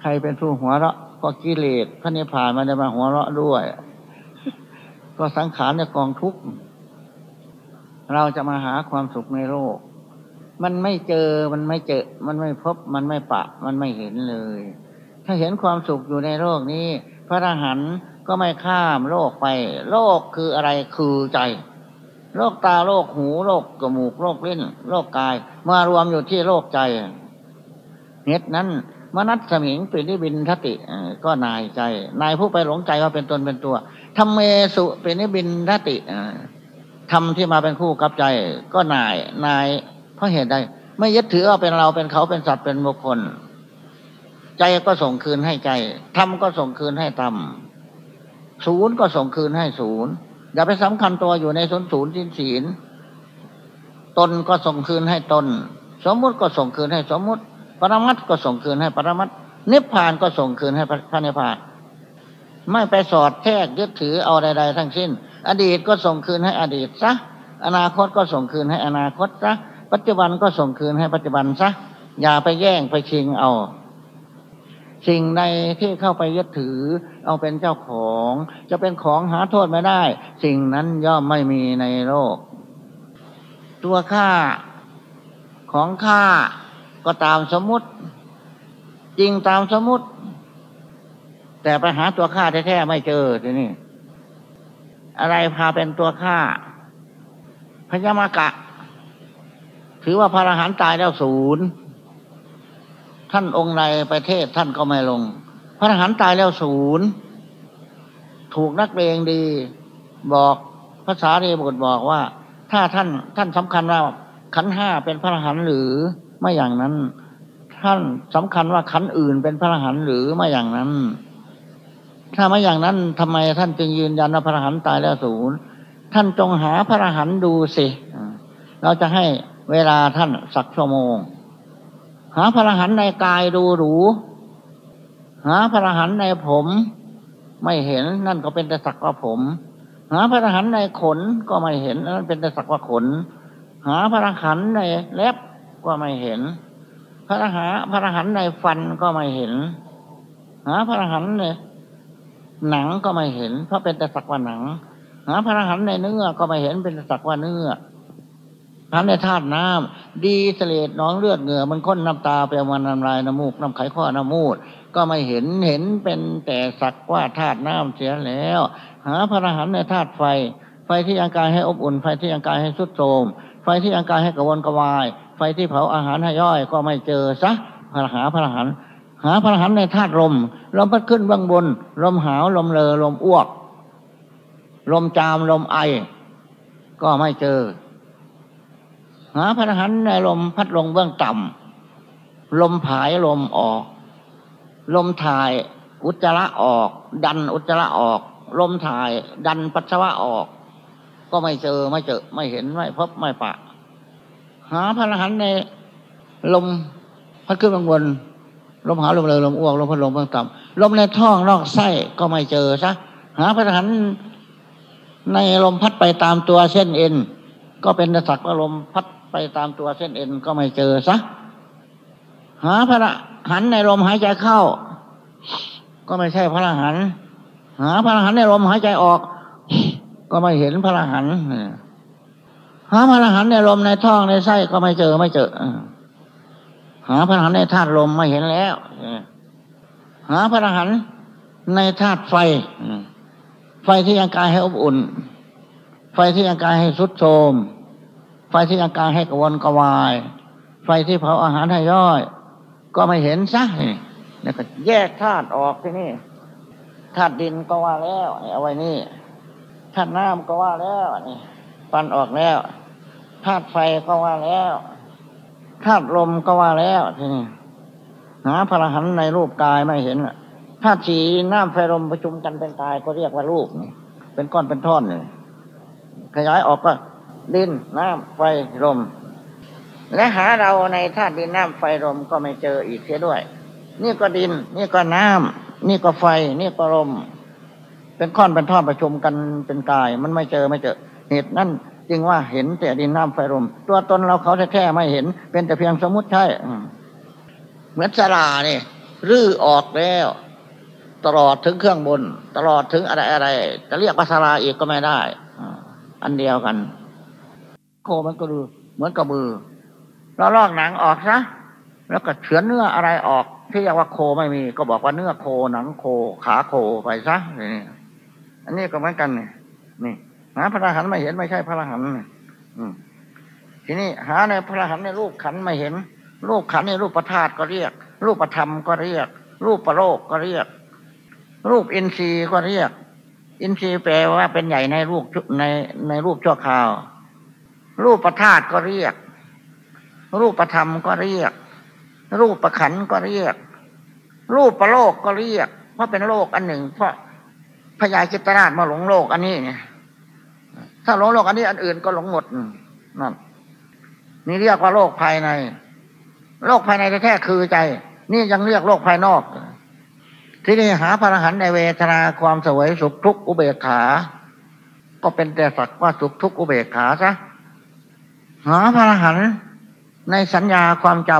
ใครเป็นผู้หัวเราะ ก็กิเลสพระนิพพานมันจะมาหัวเราะด้วย ก็สังขารในกองทุกข์เราจะมาหาความสุขในโลก มันไม่เจอ มันไม่เจอ มันไม่พบ มันไม่ปะ มันไม่เห็นเลย ถ้าเห็นความสุขอยู่ในโลกนี้ พระอรหันต์ ก็ไม่ข้ามโลกไป โลกคืออะไรคือใจ โลกตาโลกหูโลกจมูกโลกลิ้น โลกกาย มารวมอยู่ที่โลกใจเหตุนั้นมนัสสมิงปินิบินทติก็นายใจ นายผู้ไปหลงใจว่าเป็นตนเป็นตัวทำเมสุปินิบินทติธรรมที่มาเป็นคู่กับใจ ก็นายนาย เพราะเหตุใดไม่ยึดถือว่าเป็นเราเป็นเขาเป็นสัตว์เป็นบุคคล ใจก็ส่งคืนให้ใจธรรมก็ส่งคืนให้ธรรม ศูนย์ก็ส่งคืนให้ศูนย์อย่าไปสำคัญตัวอยู่ในศูนย์ศูนย์สินศีลตนก็ส่งคืนให้ตน สมมุติก็ส่งคืนให้สมมุติ ปรมัตก็ส่งคืนให้ปรมัตนิพพานก็ส่งคืนให้พระนิพพาน ไม่ไปสอดแทกยึดถือเอาใด ๆ ทั้งสิ้น อดีตก็ส่งคืนให้อดีตซะอนาคตก็ส่งคืนให้อนาคตซะปัจจุบันก็ส่งคืนให้ปัจจุบันซะอย่าไปแย่งไปชิงเอา สิ่งใดที่เข้าไปยึดถือ เอาเป็นเจ้าของ จะเป็นของหาโทษไม่ได้ สิ่งนั้นย่อมไม่มีในโลก ตัวข้าของข้าก็ตามสมมติ จริงตามสมมติ แต่ไปหาตัวข้าแท้ๆไม่เจอทีนี้อะไรพาเป็นตัวข้าพญามากะ ถือว่าพระอรหันต์ตายแล้วศูนย์ ท่านองค์ในประเทศท่านก็ไม่ลง พระอรหันต์ตายแล้วศูนย์ ถูกนักเลงดี บอกภาษาเรบุตรบอกว่า ถ้าท่านท่านสำคัญว่าขันห้าเป็นพระอรหันต์หรือไม่อย่างนั้น ท่านสำคัญว่าขันอื่นเป็นพระอรหันต์หรือไม่อย่างนั้น ถ้าไม่อย่างนั้นทำไมท่านจึงยืนยันว่าพระอรหันต์ตายแล้วศูนย์ท่านจงหาพระอรหันต์ดูสิ เราจะให้เวลาท่านสักชั่วโมง หาพระรหันในกายดูหรู หาพระรหันในผม ไม่เห็นนั่นก็เป็นแต่สักว่าผม หาพระรหันในขนก็ไม่เห็นนั่นเป็นแต่สักว่าขน หาพระรหันในเล็บก็ไม่เห็น พระหันต์พระรหันในฟันก็ไม่เห็น หาพระรหันในหนังก็ไม่เห็น เพราะเป็นแต่สักว่าหนัง หาพระรหันในเนื้อก็ไม่เห็นเป็นแต่สักว่าเนื้อ ทำในธาตุน้ำดีเสลดน้องเลือดเหงื่อมันค้นน้ำตาไปมันน้ำลายน้ำมูกน้ำไขข้อน้ำมูด ก็ไม่เห็นเห็นเป็นแต่สักว่าธาตุน้ำเสียแล้ว หาพระรหันในธาตุไฟ ไฟที่ยังกายให้อบอุ่น ไฟที่ยังกายให้สุดโทมไฟที่ยังกายให้กระวนกระวาย ไฟที่เผาอาหารให้ย่อยก็ไม่เจอซะพระหาพระรหันหาพระรหันในธาตุลมลมพัดขึ้นเบื้องบน ลมหาวลมเลอลมอ้วก ลมจามลมไอ ก็ไม่เจอ หาพระหันในลมพัดลงเบื้องต่ำลมผายลมออก ลมถ่ายอุจจาระออก ดันอุจจาระออก ลมถ่าย ดันปัสสาวะออก ก็ไม่เจอไม่เจอ ไม่เห็นไม่พบไม่ปะ หาพระหันในลมพัดขึ้นบื้องบนลมหาลมเลอลมอ้วกลมพัดลมเบื้องต่ำลมในท้องนอกไส้ก็ไม่เจอซะหาพระหันในลมพัดไปตามตัวเส้นเอ็น ก็เป็นสักว่าลมพัด ไปตามตัวเส้นเอ็นก็ไม่เจอซะหาพระรหันในลมหายใจเข้า ก็ไม่ใช่พระรหันหาพระรหันในลมหายใจออก ก็ไม่เห็นพระรหันหาพระรหันในลมในท้องในไส้ก็ไม่เจอไม่เจอหาพระรหันในธาตุลมไม่เห็นแล้วหาพระรหันในธาตุไฟไฟที่ยังกายให้อบอุ่น ไฟที่ยังกายให้สุดโทม ไฟที่ยังกายให้กวนกวาย ไฟที่เผาอาหารให้ย่อย ก็ไม่เห็นซะแล้วก็แยกธาตุออกที่นี่ธาตุดินก็ว่าแล้วเอาไว้นี่ธาตุน้ำก็ว่าแล้วนี่ปันออกแล้วธาตุไฟก็ว่าแล้วธาตุลมก็ว่าแล้วทีนี้หาพระหันในรูปกายไม่เห็นธาตุสีน้ำไฟลมประชุมกันเป็นกายก็เรียกว่ารูปเป็นก้อนเป็นท่อนเลยขยายออกก็ ดินน้ำไฟลม และหาเราในธาตุดินน้ำไฟลมก็ไม่เจออีกเสียด้วย นี่ก็ดิน นี่ก็น้ำนี่ก็ไฟ นี่ก็ลม เป็นก้อนเป็นท่อนประชุมกันเป็นกาย มันไม่เจอไม่เจอ เหตุนั่นจึงว่าเห็นแต่ดินน้ำไฟลม ตัวตนเราเขาแท้ๆไม่เห็น เป็นแต่เพียงสมมติใช่เหมือนสลาเนี่ยรื้อออกแล้ว ตลอดถึงเครื่องบน ตลอดถึงอะไรอะไรจะเรียกว่าสลาอีกก็ไม่ได้อันเดียวกัน โคมันก็ดูเหมือนกับมือเราลอกหนังออกซะแล้วก็เฉือนเนื้ออะไรออก ที่เรียกว่าโคไม่มี ก็บอกว่าเนื้อโคหนังโค ขาโคไปซะนี่อันนี้ก็เหมือนกันนี่นี่หาพระอรหันต์ไม่เห็นไม่ใช่พระอรหันต์ทีนี้หาในพระอรหันต์ในรูปขันไม่เห็น รูปขันในรูปประธาตก็เรียก รูปประธรรมก็เรียก รูปประโลกก็เรียก รูปอินทรีย์ก็เรียก อินทรีย์แปลว่าเป็นใหญ่ในรูปในในรูปชั่วคราว รูปประธาตก็เรียก รูปประธรรมก็เรียก รูปประขันก็เรียก รูปประโลกก็เรียก เพราะเป็นโลกอันหนึ่ง เพราะพญาจิตราชมาหลงโลกอันนี้เนี่ยถ้าหลงโลกอันนี้อันอื่นก็หลงหมดนั่นนี่เรียกว่าโลกภายใน โลกภายในแท้ๆคือใจ นี่ยังเรียกโลกภายนอก ที่นี่หาพระอรหันต์ในเวทนาความสวยสุขทุกข์อุเบกขา ก็เป็นแต่สักว่าสุขทุกข์อุเบกขาซะ หาพระอรหันต์ในสัญญาความจ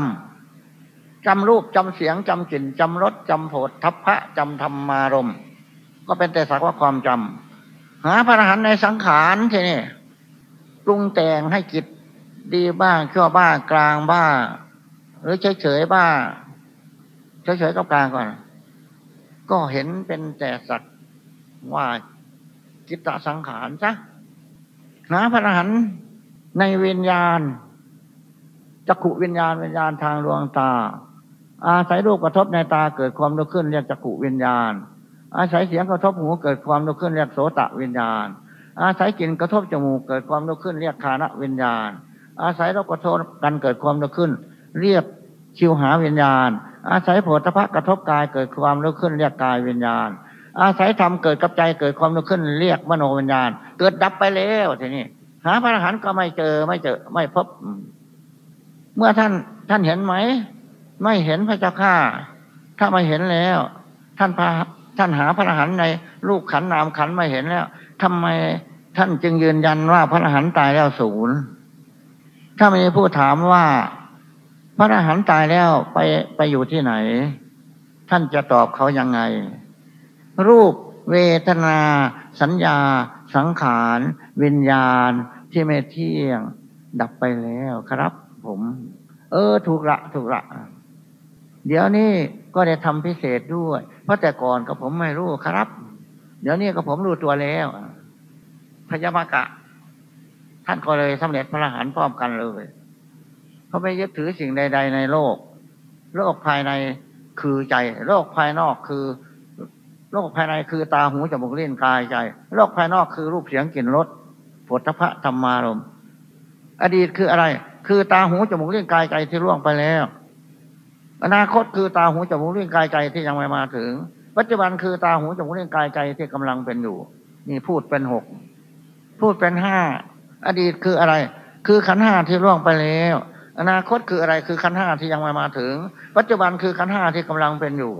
ำจำรูปจำเสียงจำกลิ่นจำรสจำโผฏทัพพะจำธรรมารมก็เป็นแต่สักว่าความจำหาพระอรหันต์ในสังขารทีนี่ปรุงแต่งให้จิตดีบ้างชั่วบ้างกลางบ้างหรือเฉยๆบ้างเฉยๆกับกลางก่อน ก็เห็นเป็นแต่สักว่าจิตตสังขารซะหาพระอรหันต์ ในวิญญาณจักขุวิญญาณวิญญาณทางดวงตา อาศัยรูปกระทบในตาเกิดความรู้ขึ้นเรียกจักขุวิญญาณ อาศัยเสียงกระทบหูเกิดความรู้ขึ้นเรียกโสตะวิญญาณ อาศัยกลิ่นกระทบจมูกเกิดความรู้ขึ้นเรียกคานะวิญญาณ อาศัยรสกระทบกันเกิดความรู้ขึ้น เรียกชิวหาวิญญาณ อาศัยโผฏฐะกระทบกายเกิดความรู้ขึ้นเรียกกายวิญญาณ อาศัยธรรมเกิดกับใจเกิดความรู้ขึ้นเรียกมโนวิญญาณ เกิดดับไปแล้วทีนี้ หาพระอรหันต์ก็ไม่เจอไม่เจอ ไม่พบ เมื่อท่านท่านเห็นไหม ไม่เห็นพระเจ้าข้าถ้าไม่เห็นแล้ว ท่านพาท่านหาพระอรหันต์ในรูปขันนามขันไม่เห็นแล้วทำไมท่านจึงยืนยันว่าพระอรหันต์ตายแล้วศูนย์ถ้ามีผู้ถามว่า พระอรหันต์ตายแล้วไปไปอยู่ที่ไหน ท่านจะตอบเขายังไง รูปเวทนา สัญญา สังขาร วิญญาณ ที่ไม่เที่ยง ดับไปแล้วครับ ผม เออ ถูกละ ถูกละ เดี๋ยวนี้ก็ได้ทำพิเศษด้วย เพราะแต่ก่อนก็ผมไม่รู้ครับ เดี๋ยวนี้ก็ผมรู้ตัวแล้วพญามกะ ท่านก็เลยสำเร็จพระอรหันต์พร้อมกันเลยเขาไม่ยึดถือสิ่งใด ๆ ในโลก โลกภายในคือใจ โลกภายนอกคือ โลกภายในคือตาหูจมูกลิ้นกายใจ โลกภายนอกคือรูปเสียงกลิ่นรส ผลพะธรรมารมอดีตคืออะไร คือตาหูจมูกลิ้นกายใจที่ล่วงไปแล้ว อนาคตคือตาหูจมูกลิ้นกายใจที่ยังไม่มาถึง ปัจจุบันคือตาหูจมูกลิ้นกายใจที่กำลังเป็นอยู่ นี่พูดเป็นหกพูดเป็นห้าอดีตคืออะไร คือขันห้าที่ล่วงไปแล้ว อนาคตคืออะไรคือขันห้าที่ยังไม่มาถึง ปัจจุบันคือขันห้าที่กำลังเป็นอยู่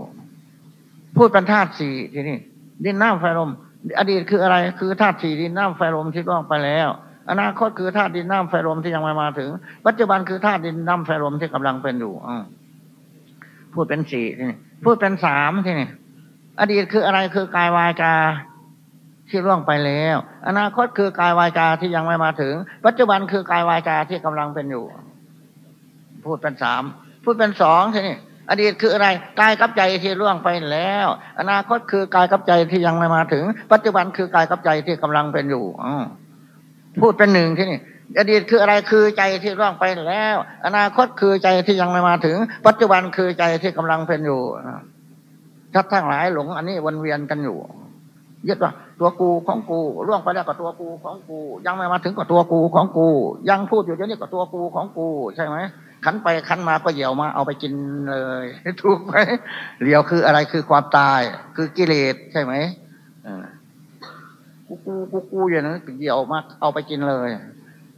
พูดเป็นธาตุสี่ทีนี้ดินน้ำไฟลม อดีตคืออะไรคือธาตุสี่ดินน้ำไฟลมที่ล่วงไปแล้ว อนาคตคือธาตุดินน้ำไฟลมที่ยังไม่มาถึง ปัจจุบันคือธาตุดินน้ำไฟลมที่กำลังเป็นอยู่อพูดเป็นสี่ทีนี้พูดเป็นสามที่นี้อดีตคืออะไรคือกายวาจาที่ล่วงไปแล้ว อนาคตคือกายวาจาที่ยังไม่มาถึง ปัจจุบันคือกายวาจาที่กำลังเป็นอยู่ พูดเป็นสามพูดเป็นสองที่นี้ อดีตคืออะไรกายกับใจที่ล่วงไปแล้ว อนาคตคือกายกับใจที่ยังไม่มาถึง ปัจจุบันคือกายกับใจที่กำลังเป็นอยู่อพูดเป็นหนึ่งที่นี่อดีตคืออะไรคือใจที่ล่วงไปแล้ว อนาคตคือใจที่ยังไม่มาถึง ปัจจุบันคือใจที่กำลังเป็นอยู่ทัดทั้งหลายหลง อันนี้วนเวียนกันอยู่ยึดว่าตัวกูของกูล่วงไปแล้วก็ตัวกูของกู ยังไม่มาถึงก็ตัวกูของกู ยังพูดอยู่เดี๋ยวนี้ก็ตัวกูของกู ใช่ไหม ขันไปขันมาก็เหี่ยวมาเอาไปกินเลยถูกไหมเหลียวคืออะไรคือความตาย คือกิเลสใช่ไหมกูกูกูกูอย่างนั้นเหี่ยวมาเอาไปกินเลย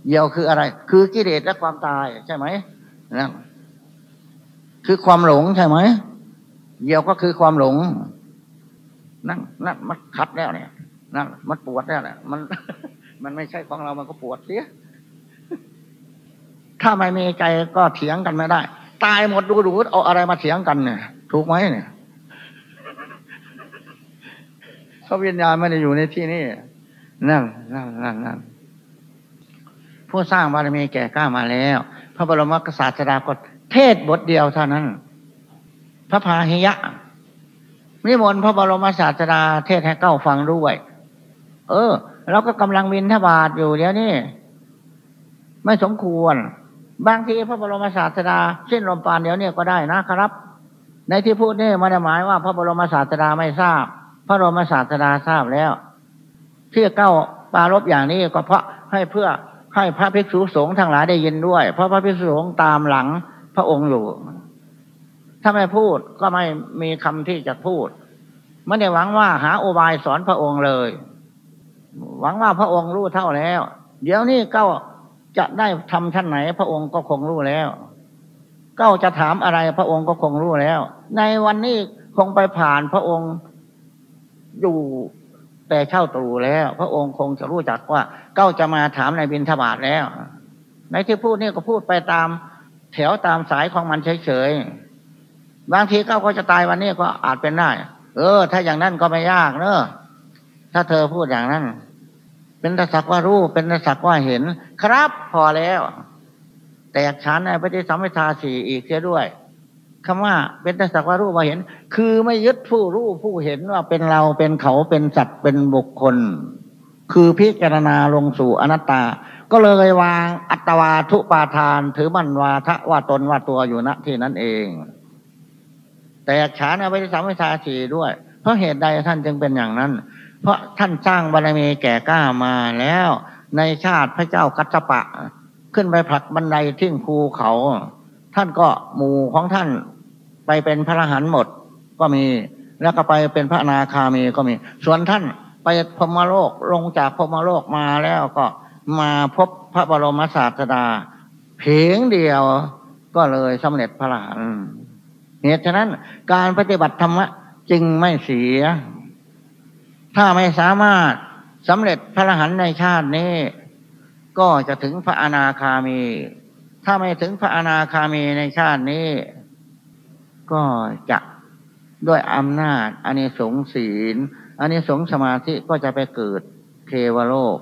เหี่ยวคืออะไร คือกิเลสและความตายใช่ไหมนั่นคือความหลงใช่ไหมเหี่ยวก็คือความหลง นั่นนั่นมันคัดแล้วเนี่ยนั่นมันปวดแล้วเนี่ยมัน มันไม่ใช่ของเรามันก็ปวดเสีย ถ้าไม่มีใจก็เถียงกันไม่ได้ ตายหมดดูดูเอาอะไรมาเถียงกันเนี่ย ถูกไหมเนี่ยเขาวิญญาณไม่ได้อยู่ในที่นี่นั่นนั่นนั่นนั่นผู้สร้างบารมีแก่กล้ามาแล้ว พระบรมกษัตริย์ก็เทศบทเดียวเท่านั้น พระพาหิยะนิมนต์พระบรมศาสดาเทศให้เก้าฟังด้วย เออเราก็กำลังวินทบาทอยู่เดี๋ยวนี้ไม่สมควร บางทีพระบรมศาสดาสิ้นลมปานเดี๋ยวนี้ก็ได้นะครับ ในที่พูดนี่ม่ได้หมายว่าพระบรมศาสดาไม่ทราบ พระบรมศาสดาทราบแล้ว ที่เก้าปารบอย่างนี้ก็เพราะให้เพื่อให้พระภิกษุสงฆ์ทั้งหลายได้ยินด้วย เพราะพระภิกษุสงฆ์ตามหลังพระองค์อยู่ถ้าไม่พูดก็ไม่มีคำที่จะพูดไม่ได้หวังว่าหาโอบายสอนพระองค์เลย หวังว่าพระองค์รู้เท่าแล้ว เดี๋ยวนี้เก้า จะได้ทำชั้นไหน พระองค์ก็คงรู้แล้วเก้าจะถามอะไรพระองค์ก็คงรู้แล้ว ในวันนี้คงไปผ่านพระองค์อยู่แต่เช่าตรูแล้ว พระองค์คงจะรู้จักว่าเก้าจะมาถามในบินทบาทแล้ว ในที่พูดนี่ก็พูดไปตามแถวตามสายของมันเฉยๆบางทีเก้าก็จะตายวันนี้ก็อาจเป็นได้ เออ ถ้าอย่างนั้นก็ไม่ยากเนอะถ้าเธอพูดอย่างนั้น เป็นตสักว่ารู้ เป็นตสักว่าเห็น ครับ พอแล้ว แตกฉานในปฏิสัมพิทาสี่อีกเสียด้วยคำว่าเป็นแต่สักว่ารู้ว่าเห็น คือไม่ยึดผู้รู้ผู้เห็นว่าเป็นเราเป็นเขาเป็นสัตว์เป็นบุคคล คือพิจารณาลงสู่อนัตตา ก็เลยวางอัตวาทุปาทาน ถือมันวาทะว่าตนว่าตัวอยู่ณที่นั้นเอง แต่ฉานเอาไปที่สามวิชาสี่ด้วย เพราะเหตุใดท่านจึงเป็นอย่างนั้น เพราะท่านสร้างบารมีแก่กล้ามาแล้ว ในชาติพระเจ้ากัจจปะ ขึ้นไปผลักบันไดทิ้งภูเขา ท่านก็หมู่ของท่านไปเป็นพระอรหันต์หมดก็มีแล้วก็ไปเป็นพระนาคามีก็มี ส่วนท่านไปพรหมโลกลงจากพรหมโลกมาแล้วก็มาพบพระบรมศาสดาเพียงเดียวก็เลยสำเร็จพระอรหันเหตุฉะนั้นการปฏิบัติธรรมะจึงไม่เสีย ถ้าไม่สามารถสำเร็จพระอรหันต์ในชาตินี้ ก็จะถึงพระอนาคามี ถ้าไม่ถึงพระอนาคามีในชาตินี้ ก็จะด้วยอำนาจอานิสงศีลอานิสงสมาธิก็จะไปเกิดเทวโลก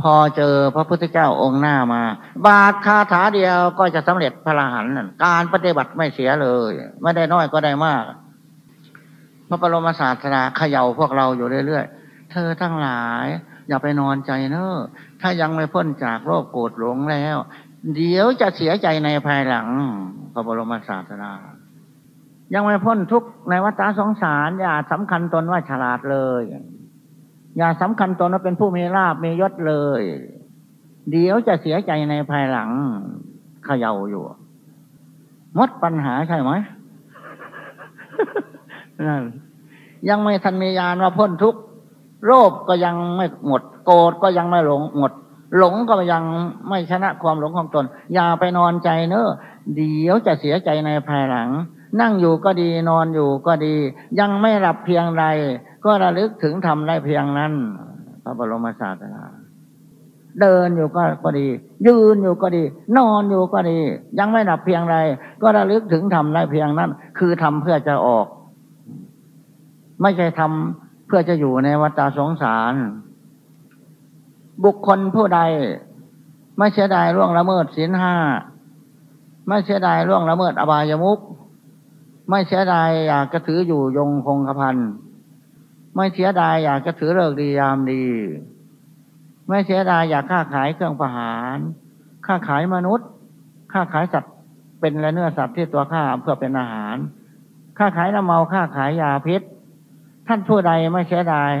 พอเจอพระพุทธเจ้าองค์หน้ามา บาทคาถาเดียวก็จะสำเร็จพระอรหันต์นั่นการปฏิบัติไม่เสียเลย ไม่ได้น้อยก็ได้มาก พระบรมศาสดาเขย่าพวกเราอยู่เรื่อยๆ เธอทั้งหลาย อย่าไปนอนใจเนอะถ้ายังไม่พ้นจากโรคโกรธหลงแล้ว เดี๋ยวจะเสียใจในภายหลัง พระบรมศาสดายังไม่พ้นทุกข์ในวัฏสงสาร อย่าสำคัญตนว่าฉลาดเลย อย่าสำคัญตนว่าเป็นผู้มีลาบมียศเลย เดี๋ยวจะเสียใจในภายหลังเขย่าอยู่มดปัญหาใช่ไหม ยังไม่ทันมียานว่าพ้นทุกข์โลภก็ยังไม่หมด โกรธก็ยังไม่หลงหมด หลงก็ยังไม่ชนะความหลงของตน อย่าไปนอนใจเนอะเดี๋ยวจะเสียใจในภายหลัง นั่งอยู่ก็ดีนอนอยู่ก็ดี ยังไม่หลับเพียงใด ก็ระลึกถึงทำได้เพียงนั้น พระบรมศาสดาเดินอยู่ก็ก็ดี ยืนอยู่ก็ดี นอนอยู่ก็ดี ยังไม่หลับเพียงใดก็ระลึกถึงทำได้เพียงนั้น คือทำเพื่อจะออก ไม่ใช่ทำเพื่อจะอยู่ในวัฏสงสาร บุคคลผู้ใด ไม่เสียดายล่วงละเมิดศีลห้าไม่เสียดายล่วงละเมิดอบายมุขไม่เสียดายอยากจะถืออยู่ยงคงกระพันไม่เสียดายอยากจะถือเลิกดียามดี ไม่เสียดายอยากค้าขายเครื่องประหารค้าขายมนุษย์ค้าขายสัตว์เป็นและเนื้อสัตว์ที่ตัวข้าเพื่อเป็นอาหารค้าขายน้ำเมาค้าขายยาพิษ ท่านผู้ใดไม่เสียดาย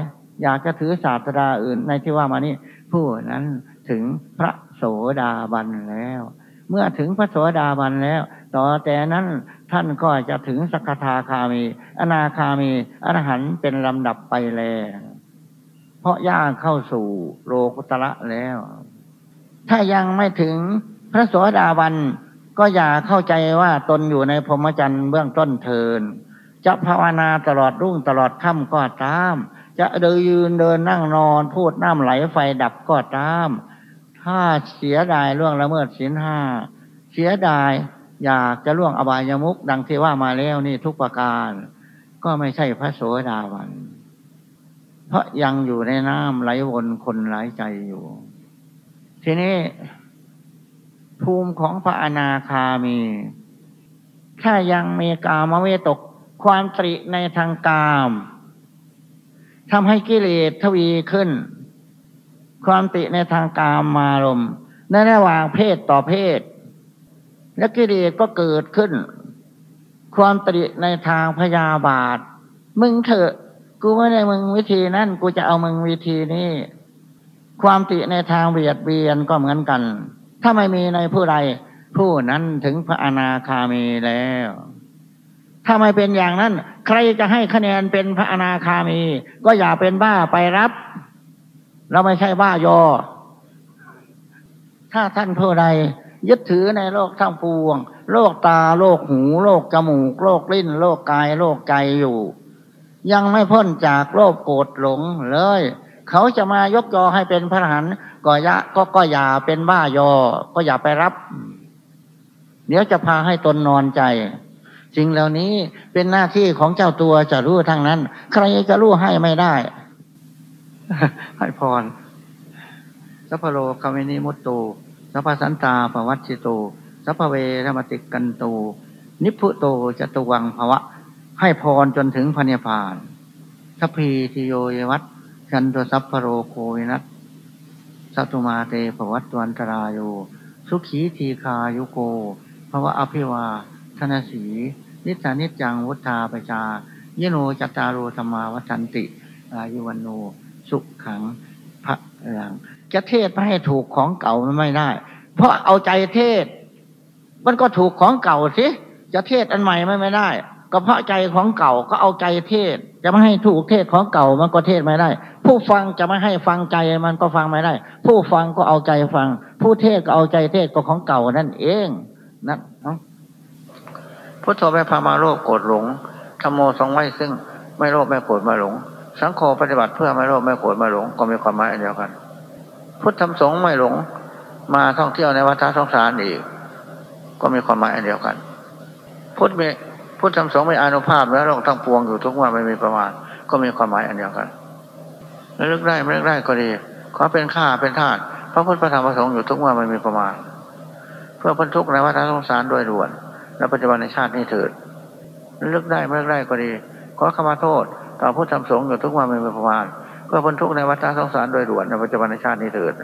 อยากจะถือศาสดาอื่นในที่ว่ามานี้ผู้นั้นถึงพระโสดาบันแล้ว เมื่อถึงพระโสดาบันแล้ว ต่อแต่นั้นท่านก็จะถึงสักทาคามี อนาคามีอรหันต์เป็นลำดับไปแล้วเพราะย่างเข้าสู่โลกุตระแล้ว ถ้ายังไม่ถึงพระโสดาบันก็อย่าเข้าใจว่าตนอยู่ในพรหมจรรย์เบื้องต้นเทิน จะภาวนาตลอดรุ่งตลอดค่ำก็ตาม จะเดินยืนเดินนั่งนอน พูดน้ำไหลไฟดับก็ตาม ถ้าเสียดายล่วงละเมิดศีลห้าเสียดายอยากจะล่วงอบายามุกดังที่ว่ามาแล้วนี่ทุกประการ ก็ไม่ใช่พระโสดาบัน เพราะยังอยู่ในน้ำไหลวนคนไหลใจอยู่ ทีนี้ ภูมิของพระอนาคามี ถ้ายังมีกามเวตก ความตริในทางกามทำให้กิเลสทวีขึ้น ความติในทางกามมาลมในระหว่างเพศต่อเพศ และกิเลสก็เกิดขึ้น ความตริในทางพยาบาท มึงเถอะ กูไม่ได้มึงวิธีนั้นกูจะเอามึงวิธีนี้ความติในทางเบียดเบียนก็เหมือนกัน ถ้าไม่มีในผู้ใด ผู้นั้นถึงพระอนาคามีแล้ว ถ้าไม่เป็นอย่างนั้น ใครจะให้คะแนนเป็นพระอนาคามี ก็อย่าเป็นบ้าไปรับ เราไม่ใช่บ้ายอ ถ้าท่านผู้ใด ยึดถือในโลกทั้งปวง โลกตาโลกหูโลกจมูก โลกลิ้น โลกกายโลกใจอยู่ ยังไม่พ้นจากโลภโกรธหลงเลย เขาจะมายกยอให้เป็นพระหันก็ยะก็ก็อย่าเป็นบ้ายอ ก็อย่าไปรับ เดี๋ยวจะพาให้ตนนอนใจ สิ่งเหล่านี้เป็นหน้าที่ของเจ้าตัวจะรู้ทั้งนั้น ใครจะรู้ให้ไม่ได้ ให้พรสัพพโรควินิมุตโตสัพพสันตาปวัชชิโตสัพพเวรมติกกันโต นิพพุโตจตุวังภวะ ให้พรจนถึงพระนิพพานสัพพีติโยวิวัชชันตุสัพพโรโควินัสสตุมาเตภวัตวันตราโยสุขีทีคายุโกภวะอภิวา ธนสี นิสานิจังวุฒาปชายโนจัตารโรธรรมาวัฏันติ อายุวันโน สุขขังพระหลังจะเทศไม่ให้ถูกของเก่ามันไม่ได้ เพราะเอาใจเทศ มันก็ถูกของเก่าสิ จะเทศอันใหม่ไม่ไม่ได้ ก็เพราะใจของเก่าก็เอาใจเทศ จะไม่ให้ถูกเทศของเก่ามันก็เทศไม่ได้ ผู้ฟังจะไม่ให้ฟังใจมันก็ฟังไม่ได้ ผู้ฟังก็เอาใจฟัง ผู้เทศก็เอาใจเทศก็ของเก่านั่นเองนั่น พุทโธไม่พามาโลภโกรธหลงธรรมโมทรงไว้ซึ่งไม่โลภไม่โกรธไม่หลง สังโฆปฏิบัติเพื่อไม่โลภไม่โกรธไม่หลงก็มีความหมายอันเดียวกัน พุทธธรรมสงฆ์ไม่หลง มาท่องเที่ยวในวัฏสงสารอีก ก็มีความหมายอันเดียวกัน พุทธมีพุทธธรรมสงฆ์มีอนุภาพแล้วโลกทั้งปวงอยู่ทุกวันไม่มีประมาณ ก็มีความหมายอันเดียวกันแล้วเลือกได้ไม่เลือกได้ก็ดีขอเป็นข้าเป็นทาสพระพุทธพระธรรมพระสงฆ์อยู่ทุกวันไม่มีประมาณ เพื่อพ้นทุกข์ในวัฏสงสารโดยด่วน และปัจจุบันในชาตินี้เถิดเลือกได้ไม่เลือกได้ก็ดี ขอขมาโทษ ต่อผู้ทำสงฆ์อยู่ทุกวันไม่มีประมาณเพื่อพ้นทุกข์ในวัฏสงสารโดยด่วนในปัจจุบันในชาตินี้เถิด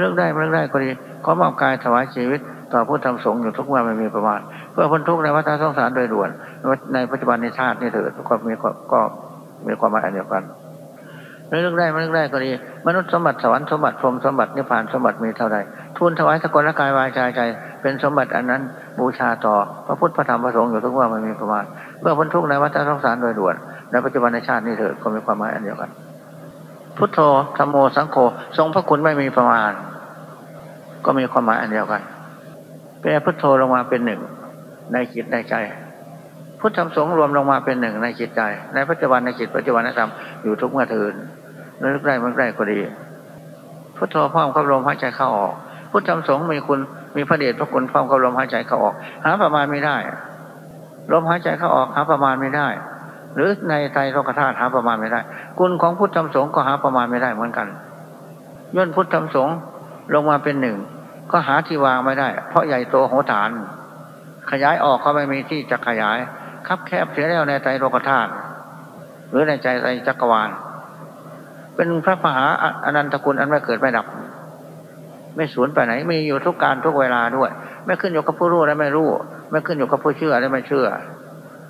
เลือกได้ไม่เลือกได้ก็ดี ขอมอบกายถวายชีวิต ต่อผู้ทำสงฆ์อยู่ทุกวันไม่มีประมาณเพื่อพ้นทุกข์ในวัฏสงสารโดยด่วนในปัจจุบันในชาตินี้เถิดก็มีก็มีความหมายเดียวกันเรื่องได้ไม่เรื่องได้ก็ดี มนุษย์สมบัติสวรรค์สมบัติพรหมสมบัตินิพพานสมบัติมีเท่าไรทูลถวายสกลกายวายใจใจ เป็นสมบัติอันนั้น บูชาต่อพระพุทธพระธรรมพระสงฆ์อยู่ทุกว่ามันมีประมาณเพื่อพ้นทุกข์ในวัฏสงสารโดยด่วนในปัจจุบันในชาตินี้เถิดก็มีความหมายอันเดียวกัน พุทโธธรรมโมสังโฆทรงพระคุณไม่มีประมาณ ก็มีความหมายอันเดียวกันแปลพุทโธลงมาเป็นหนึ่งในจิตในใจ พุทธธรรมสงฆ์รวมลงมาเป็นหนึ่งในจิตใจ ในปัจจุบันในจิตปัจจุบันในธรรมอยู่ทุกเมื่อเทินนึกได้มันได้ก็ดีพุทโธพร้อมกับลมหายใจเข้าออก พุทธธรรมสงฆ์มีคุณ มีพระเดชพระคุณพร้อมกับลมหายใจเข้าออก หาประมาณไม่ได้ลมหายใจเข้าออกหาประมาณไม่ได้ หรือในใจโลกธาตุหาประมาณไม่ได้ คุณของพุทธธรรมสงฆ์ก็หาประมาณไม่ได้เหมือนกันย่นพุทธธรรมสงฆ์ลงมาเป็นหนึ่งก็หาที่วางไม่ได้ เพราะใหญ่โตโหฐาน ขยายออกก็ไม่มีที่จะขยาย คับแคบเสียแล้วในใจโลกธาตุหรือในใจใจจักรวาล เป็นพระมหาอนันตคุณอันไม่เกิดไม่ดับ ไม่สูญไปไหนมีอยู่ทุกการทุกเวลาด้วย ไม่ขึ้นอยู่กับผู้รู้และไม่รู้ ไม่ขึ้นอยู่กับผู้เชื่อและไม่เชื่อ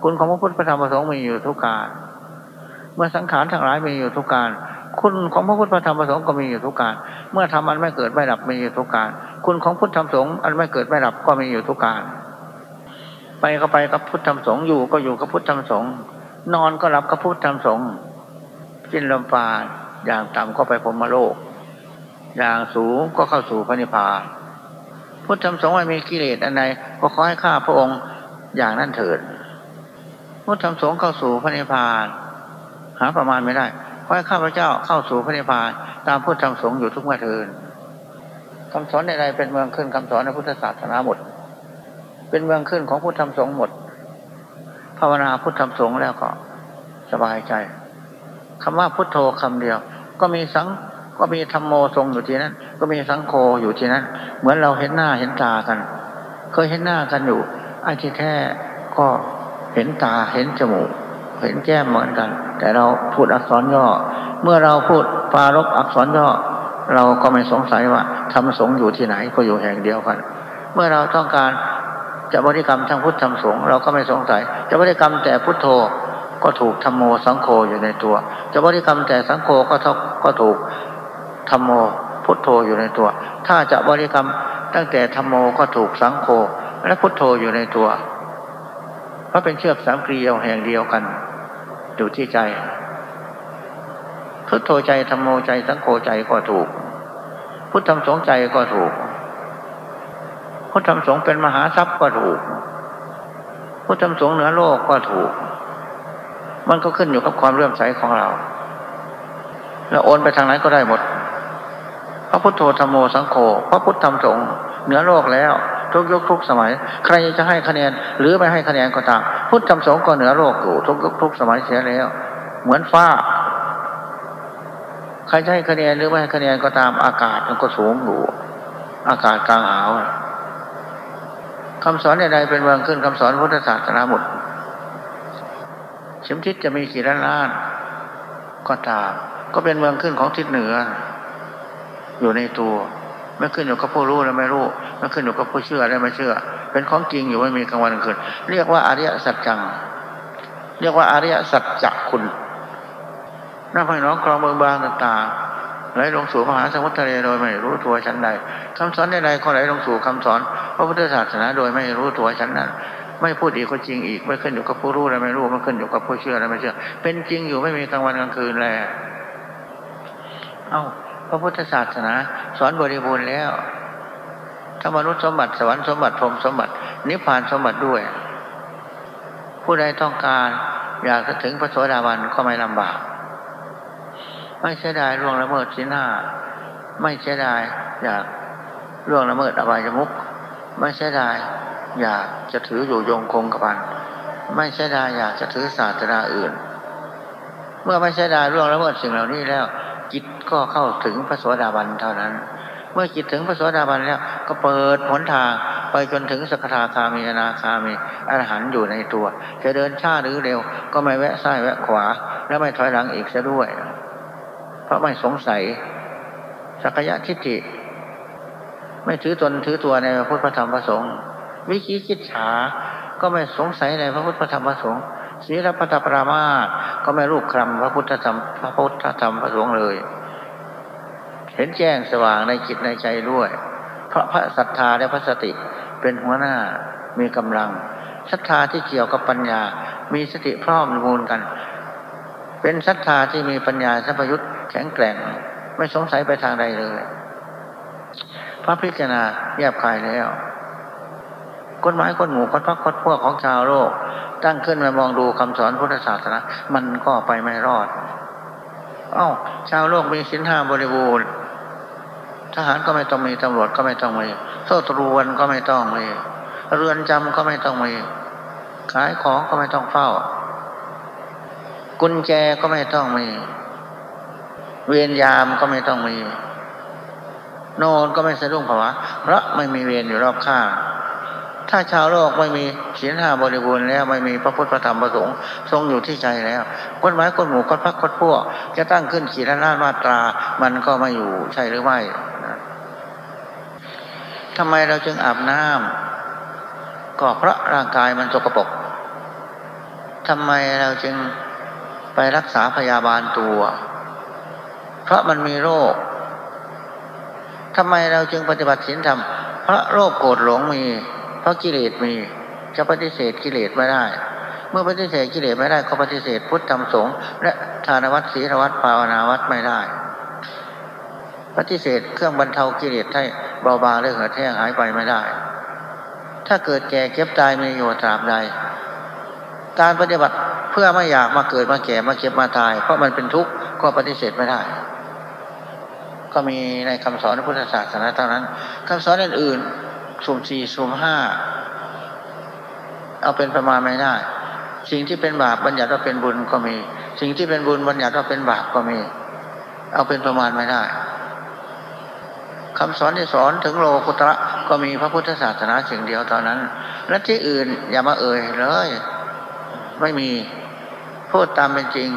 คุณของพระพุทธธรรมพระสงฆ์มีอยู่ทุกการเมื่อสังขารทั้งหลายมีอยู่ทุกการคุณของพระพุทธธรรมพระสงฆ์ก็มีอยู่ทุกการเมื่อทำอันไม่เกิดไม่ดับมีอยู่ทุกการคุณของพุทธธรรมสงฆ์อันไม่เกิดไม่ดับก็มีอยู่ทุกการไปก็ไปกับพุทธธรรมสงฆ์อยู่ก็อยู่กับพุทธธรรมสงฆ์นอนก็รับกับพุทธธรรมสงฆ์กินลมปานอย่างต่ำก็ไปพรมโลก อย่างสูงก็เข้าสู่พระนิพพานพุทธธรรมสงฆ์ไม่มีกิเลสอันใดก็ขอให้ข้าพระองค์อย่างนั้นเถิดพุทธธรรมสงฆ์เข้าสู่พระนิพพานหาประมาณไม่ได้ขอให้ข้าพระเจ้าเข้าสู่พระนิพพาน ตามพุทธธรรมสงฆ์อยู่ทุกเมื่อเทินคำสอนใดๆเป็นเมืองขึ้นคำสอนในพุทธศาสนาหมด เป็นเมืองขึ้นของพุทธธรรมสงฆ์หมด ภาวนาพุทธธรรมสงฆ์แล้วก็สบายใจคำว่าพุทโธคำเดียว ก็มีสัง ก็มีธรรมโมทรงอยู่ที่นั้น ก็มีสังโฆอยู่ที่นั้น เหมือนเราเห็นหน้าเห็นตากัน เคยเห็นหน้ากันอยู่ไอ้ที่แท้ก็เห็นตาเห็นจมูก เห็นแก้มเหมือนกัน แต่เราพูดอักษรย่อ เมื่อเราพูดปารบอักษรย่อ เราก็ไม่สงสัยว่าธรรมสงอยู่ที่ไหนก็อยู่แห่งเดียวกัน เมื่อเราต้องการจะบริกรรมทั้งพุทธธรรมสงฆ์เราก็ไม่สงสัย จะบริกรรมแต่พุทโธก็ถูกธรรมโมสังโฆอยู่ในตัว จะบริกรรมแต่สังโฆก็ก็ถูก ธรรมโม พุทโธอยู่ในตัว ถ้าจะบริกรรมตั้งแต่ธรรมโมก็ถูกสังโฆและพุทโธอยู่ในตัว เพราะเป็นเชือกสามเกลียวแห่งเดียวกัน อยู่ที่ใจ พุทโธใจธรรมโมใจสังโฆใจก็ถูก พุทธธรรมสงใจก็ถูก พุทธธรรมสงเป็นมหาทรัพย์ก็ถูก พุทธธรรมสงเหนือโลกก็ถูก มันก็ขึ้นอยู่กับความเลื่อมใสของเราเราโอนไปทางไหนก็ได้หมด พระพุทโธธรรมโมสังโฆพระพุทธธรรมสงฆ์เหนือโลกแล้วทุกยุคทุกสมัย ใครจะให้คะแนนหรือไม่ให้คะแนนก็ตามพุทธธรรมสงฆ์ก็เหนือโลกอยู่ทุกยุคทุกสมัยเสียแล้ว เหมือนฟ้า ใครจะให้คะแนนหรือไม่ให้คะแนนก็ตามอากาศมันก็สูงอยู่อากาศกลางหาวคำสอนใดๆเป็นเมืองขึ้นคำสอนพุทธศาสนาหมดเข็มทิศจะมีกี่ล้านล้านก็ตาม ก็เป็นเมืองขึ้นของทิศเหนือ อยู่ในตัว ไม่ขึ้นอยู่กับผู้รู้และไม่รู้ ไม่ขึ้นอยู่กับผู้เชื่อและไม่เชื่อ เป็นของจริงอยู่ไม่มีกลางวันกลางคืนเรียกว่าอริยสัจจัง เรียกว่าอริยสัจจคุณน้าพี่น้องคลองเมืองบางต่างๆไหลลงสู่มหาสมุทรทะเลโดยไม่รู้ตัวชั้นใดคำสอนใดๆก็ไหลลงสู่คำสอนพระพุทธศาสนาโดยไม่รู้ตัวชั้นนั้นไม่พูดอีกก็จริงอีก ไม่ขึ้นอยู่กับผู้รู้และไม่รู้ไม่ขึ้นอยู่กับผู้เชื่อและไม่เชื่อ เป็นจริงอยู่ไม่มีกลางวันกลางคืนแลเอา้า พระพุทธศาสนา สอนบริบูรณ์แล้วถ้ามนุษย์สมบัติสวรรค์สมบัติพรหมสมบัติ นิพพานสมบัติด้วย ผู้ใดต้องการอยากจะถึงพระโสดาบันก็ไม่ลำบาก ไม่เสียดายล่วงละเมิดสินห้าไม่เสียดายอยากล่วงละเมิดอบายมุกไม่เสียดายอยากจะถืออยู่ยงคงกระพันไม่เสียดายอยากจะถือศาสนาอื่น เมื่อไม่เสียดายล่วงละเมิดสิ่งเหล่านี้แล้ว จิตก็เข้าถึงพระโสดาบันเท่านั้น เมื่อจิตถึงพระโสดาบันแล้ว ก็เปิดหนทางไปจนถึงสกทาคามีนาคามีอรหันอยู่ในตัว จะเดินช้าหรือเร็ว ก็ไม่แวะซ้ายแวะขวา และไม่ถอยหลังอีกซะด้วย เพราะไม่สงสัยสักยะทิฏฐิไม่ถือตนถือตัวในพระพุทธธรรมพระสงฆ์วิคิคิดฉาก็ไม่สงสัยในพระพุทธธรรมพระสงฆ์ ศีลปัตปรามาก็ไม่รูปคลำพระพุทธธรรมพระพุทธธรรมพระสงฆ์เลย เห็นแจ้งสว่างในจิตในใจด้วย เพราะพระศรัทธาและพระสติเป็นหัวหน้ามีกำลังศรัทธาที่เกี่ยวกับปัญญา มีสติพร้อมมูลกัน เป็นศรัทธาที่มีปัญญาสัพยุตแข็งแกร่ง ไม่สงสัยไปทางใดเลย พระพิจารณาแยบคายแล้ว กฎหมายกฎหมู่กฎพักกฎพวกของชาวโลก ตั้งขึ้นมามองดูคำสอนพุทธศาสนามันก็ไปไม่รอดเอ้าชาวโลกมีสินห้าบริบูรณ์ทหารก็ไม่ต้องมีตำรวจก็ไม่ต้องมีโซ่ตรวนก็ไม่ต้องมีเรือนจำก็ไม่ต้องมีขายของก็ไม่ต้องเฝ้า กุญแจก็ไม่ต้องมี เวียนยามก็ไม่ต้องมีนอนก็ไม่สะดุ้งภาวะเพราะไม่มีเวียนอยู่รอบข้าง ถ้าชาวโลกไม่มีศีลห้าบริบูรณ์แล้วไม่มีพระพุทธธรรมประสงค์ทรงอยู่ที่ใจแล้วกฎหมายกฎหมู่กฎพักกฎพวก จะตั้งขึ้นขีดล้านมาตรา มันก็ไม่อยู่ใช่หรือไม่ทำไมเราจึงอาบน้ำก็เพราะร่างกายมันสกปรกทำไมเราจึงไปรักษาพยาบาลตัว เพราะมันมีโรคทำไมเราจึงปฏิบัติศีลธรรมเพราะโรคโกรธหลงมี ราะกิเลสมีจะปฏิเสธกิเลสไม่ได้ เมื่อปฏิเสธกิเลสไม่ได้ก็ปฏิเสธพุทธธรรมสงฆ์และทานวัตศีลวัตภาวนาวัตไม่ได้ ปฏิเสธเครื่องบรรเทากิเลสให้เบาบางและเหือดแห้งหายไปไม่ได้ ถ้าเกิดแก่เก็บตายมีอยู่ตราบใด การปฏิบัติเพื่อไม่อยากมาเกิดมาแก่มาเก็บมาตาย เพราะมันเป็นทุกข์ก็ปฏิเสธไม่ได้ก็มีในคำสอนพุทธศาสนาเท่านั้นคำสอนอื่น สุ่มสี่สุ่มห้าเอาเป็นประมาณไม่ได้ สิ่งที่เป็นบาปบัญญัติว่าเป็นบุญก็มี สิ่งที่เป็นบุญบัญญัติว่าเป็นบาปก็มี เอาเป็นประมาณไม่ได้คำสอนที่สอนถึงโลกุตระก็มีพระพุทธศาสนาสิ่งเดียวตอนนั้น และที่อื่นอย่ามาเอ่ยเลย ไม่มีพูดตามเป็นจริง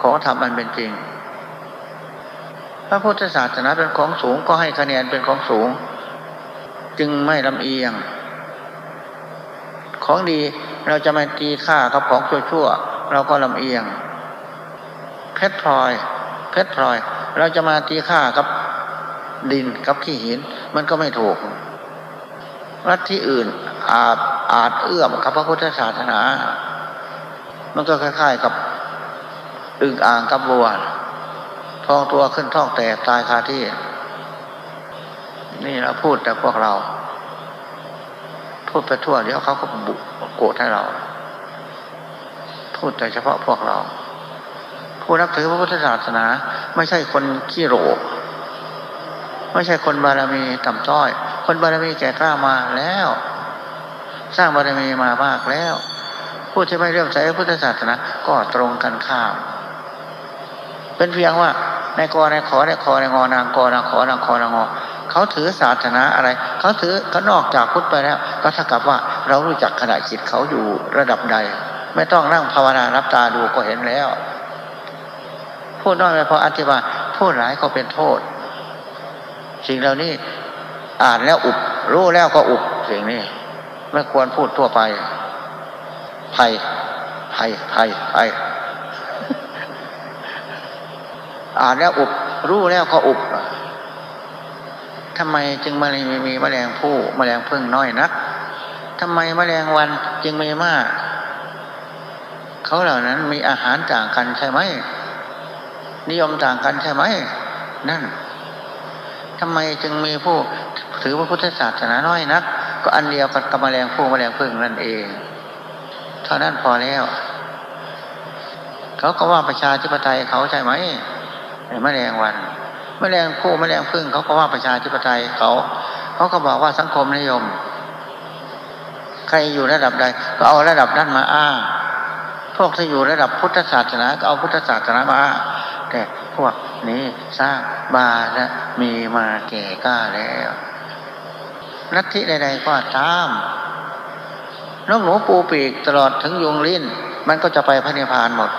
ขอทำมันเป็นจริง พระพุทธศาสนาเป็นของสูงก็ให้คะแนนเป็นของสูง จึงไม่ลำเอียง ของดีเราจะไม่ตีค่ากับของชั่วๆเราก็ลำเอียง เพชรพลอย เพชรพลอย เราจะมาตีค่ากับดินกับขี้หิน มันก็ไม่ถูกรัฐที่อื่นอาจอาจเอื้อมกับพระพุทธศาสนา มันก็คล้ายๆกับอึ่งอ่างกับบัวทองตัวขึ้นท้องแตกตายคาที่ นี่เราพูดแต่พวกเรา พูดไปทั่วเดี๋ยวเขาก็บุโกรธให้เรา พูดแต่เฉพาะพวกเรา ผู้นับถือพระพุทธศาสนา ไม่ใช่คนขี้โรกไม่ใช่คนบารมีต่ำต้อย คนบารมีแก่กล้ามาแล้ว สร้างบารมีมามากแล้วผู้ที่ไม่เลื่อมใสพระพุทธศาสนาก็ตรงกันข้าม เป็นเพียงว่าในกอในขอในคอในงอนางกอนางขอนางคอนางงอ เขาถือศาสนาอะไร เขาถือเขานอกจากพุทธไปแล้ว ก็เท่ากับว่าเรารู้จักขณะจิตเขาอยู่ระดับใด ไม่ต้องนั่งภาวนารับตาดูก็เห็นแล้ว พูดน้อยไปพออธิบายพูดหลายก็เป็นโทษ สิ่งเหล่านี้อ่านแล้วอุบรู้แล้วก็อุบสิ่งนี้ไม่ควรพูดทั่วไปภัยภัยภัยภัยอ่านแล้วอุบรู้แล้วก็อุบ ทำไมจึงมาเลยมีแมลงผู้แมลงพึ่งน้อยนักทำไมแมลงวันจึงมีมาก เขาเหล่านั้นมีอาหารต่างกันใช่ไหม นิยมต่างกันใช่ไหม นั่นทำไมจึงมีผู้ถือพระพุทธศาสนาน้อยนัก ก็อันเดียวกับกแมลงผู้แมลงพึ่งนั่นเอง เท่านั้นพอแล้ว เขาก็ว่าประชาธิปไตยเขาใช่ไหมแมลงวัน แมลงผู้แมลงพึ่งเขาก็ว่าประชาธิปไตยเขาเขาก็บอกว่าสังคมนิยม ใครอยู่ระดับใด ก็เอาระดับนั้นมาอ้างพวกที่อยู่ระดับพุทธศาสนาก็เอาพุทธศาสนามาอ้างแต่พวกนี้สร้างบาและมีมาแก่กล้าแล้วนัตทิใดๆก็ตามนกหนูปูปีกตลอดถึงยุงลิ้น มันก็จะไปพระนิพพานหมด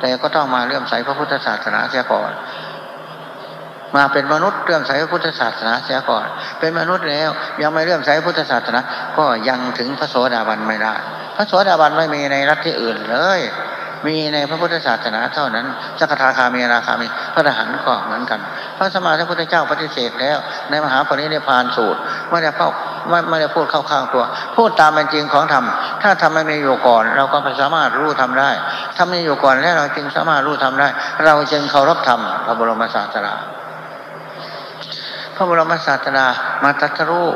แต่ก็ต้องมาเลื่อมใสพระพุทธศาสนาเสียก่อน มาเป็นมนุษย์เลื่อมใสพระพุทธศาสนาเสียก่อน เป็นมนุษย์แล้ว ยังไม่เลื่อมใสพุทธศาสนา ก็ยังถึงพระโสดาบันไม่ได้ พระโสดาบันไม่มีในรัฐที่อื่นเลย มีในพระพุทธศาสนาเท่านั้นสักทาคามีราคามีพระทหารก็เหมือนกัน พระสมมาสัพพุทธเจ้าปฏิเสธแล้ว ในมหาปรินิพานสูตรไม่ได้เข้าไม่ไม่ได้พูดเข้าข้างตัว พูดตามเป็นจริงของธรรม ถ้าทำไม่มีอยู่ก่อน เราก็สามารถรู้ทำได้ทำไม่อยู่ก่อนแล้วเราจึงสามารถรู้ทำได้ เราจึงเคารพธรรมพระบรมศาสดา พระบรมศาสดามาตรัสรู้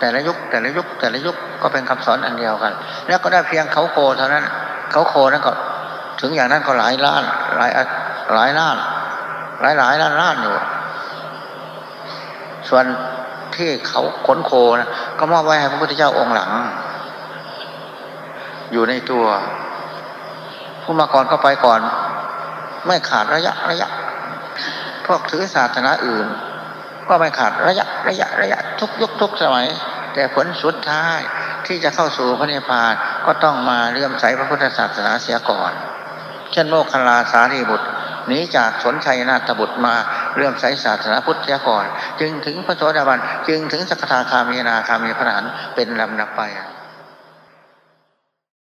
แต่ละยุคแต่ละยุคแต่ละยุคก็เป็นคำสอนอันเดียวกัน แล้วก็ได้เพียงเขาโคเท่านั้น เขาโคนั้นก็ ถึงอย่างนั้นก็หลายล้าน หลายหลายล้าน หลายหลายล้านล้านอยู่ส่วนที่เขาขนโคนะก็มอบไว้ให้พระพุทธเจ้าองค์หลัง อยู่ในตัว ผู้มาก่อนก็ไปก่อน ไม่ขาดระยะระยะ พวกถือศาสนาอื่น ก็ไม่ขาดระยะระยะระยะทุกยุคทุกสมัย แต่ผลสุดท้ายที่จะเข้าสู่พระนิพพานก็ต้องมาเลื่อมใสพระพุทธศาสนาเสียก่อน เช่นโมคคลาสารีบุตรหนีจากสนชัยนาฏบุตรมาเลื่อมใสศาสนาพุทธเสียก่อน จึงถึงพระโสดาบันจึงถึงสกทาคามีนาคามีพระหันเป็นลำดับไป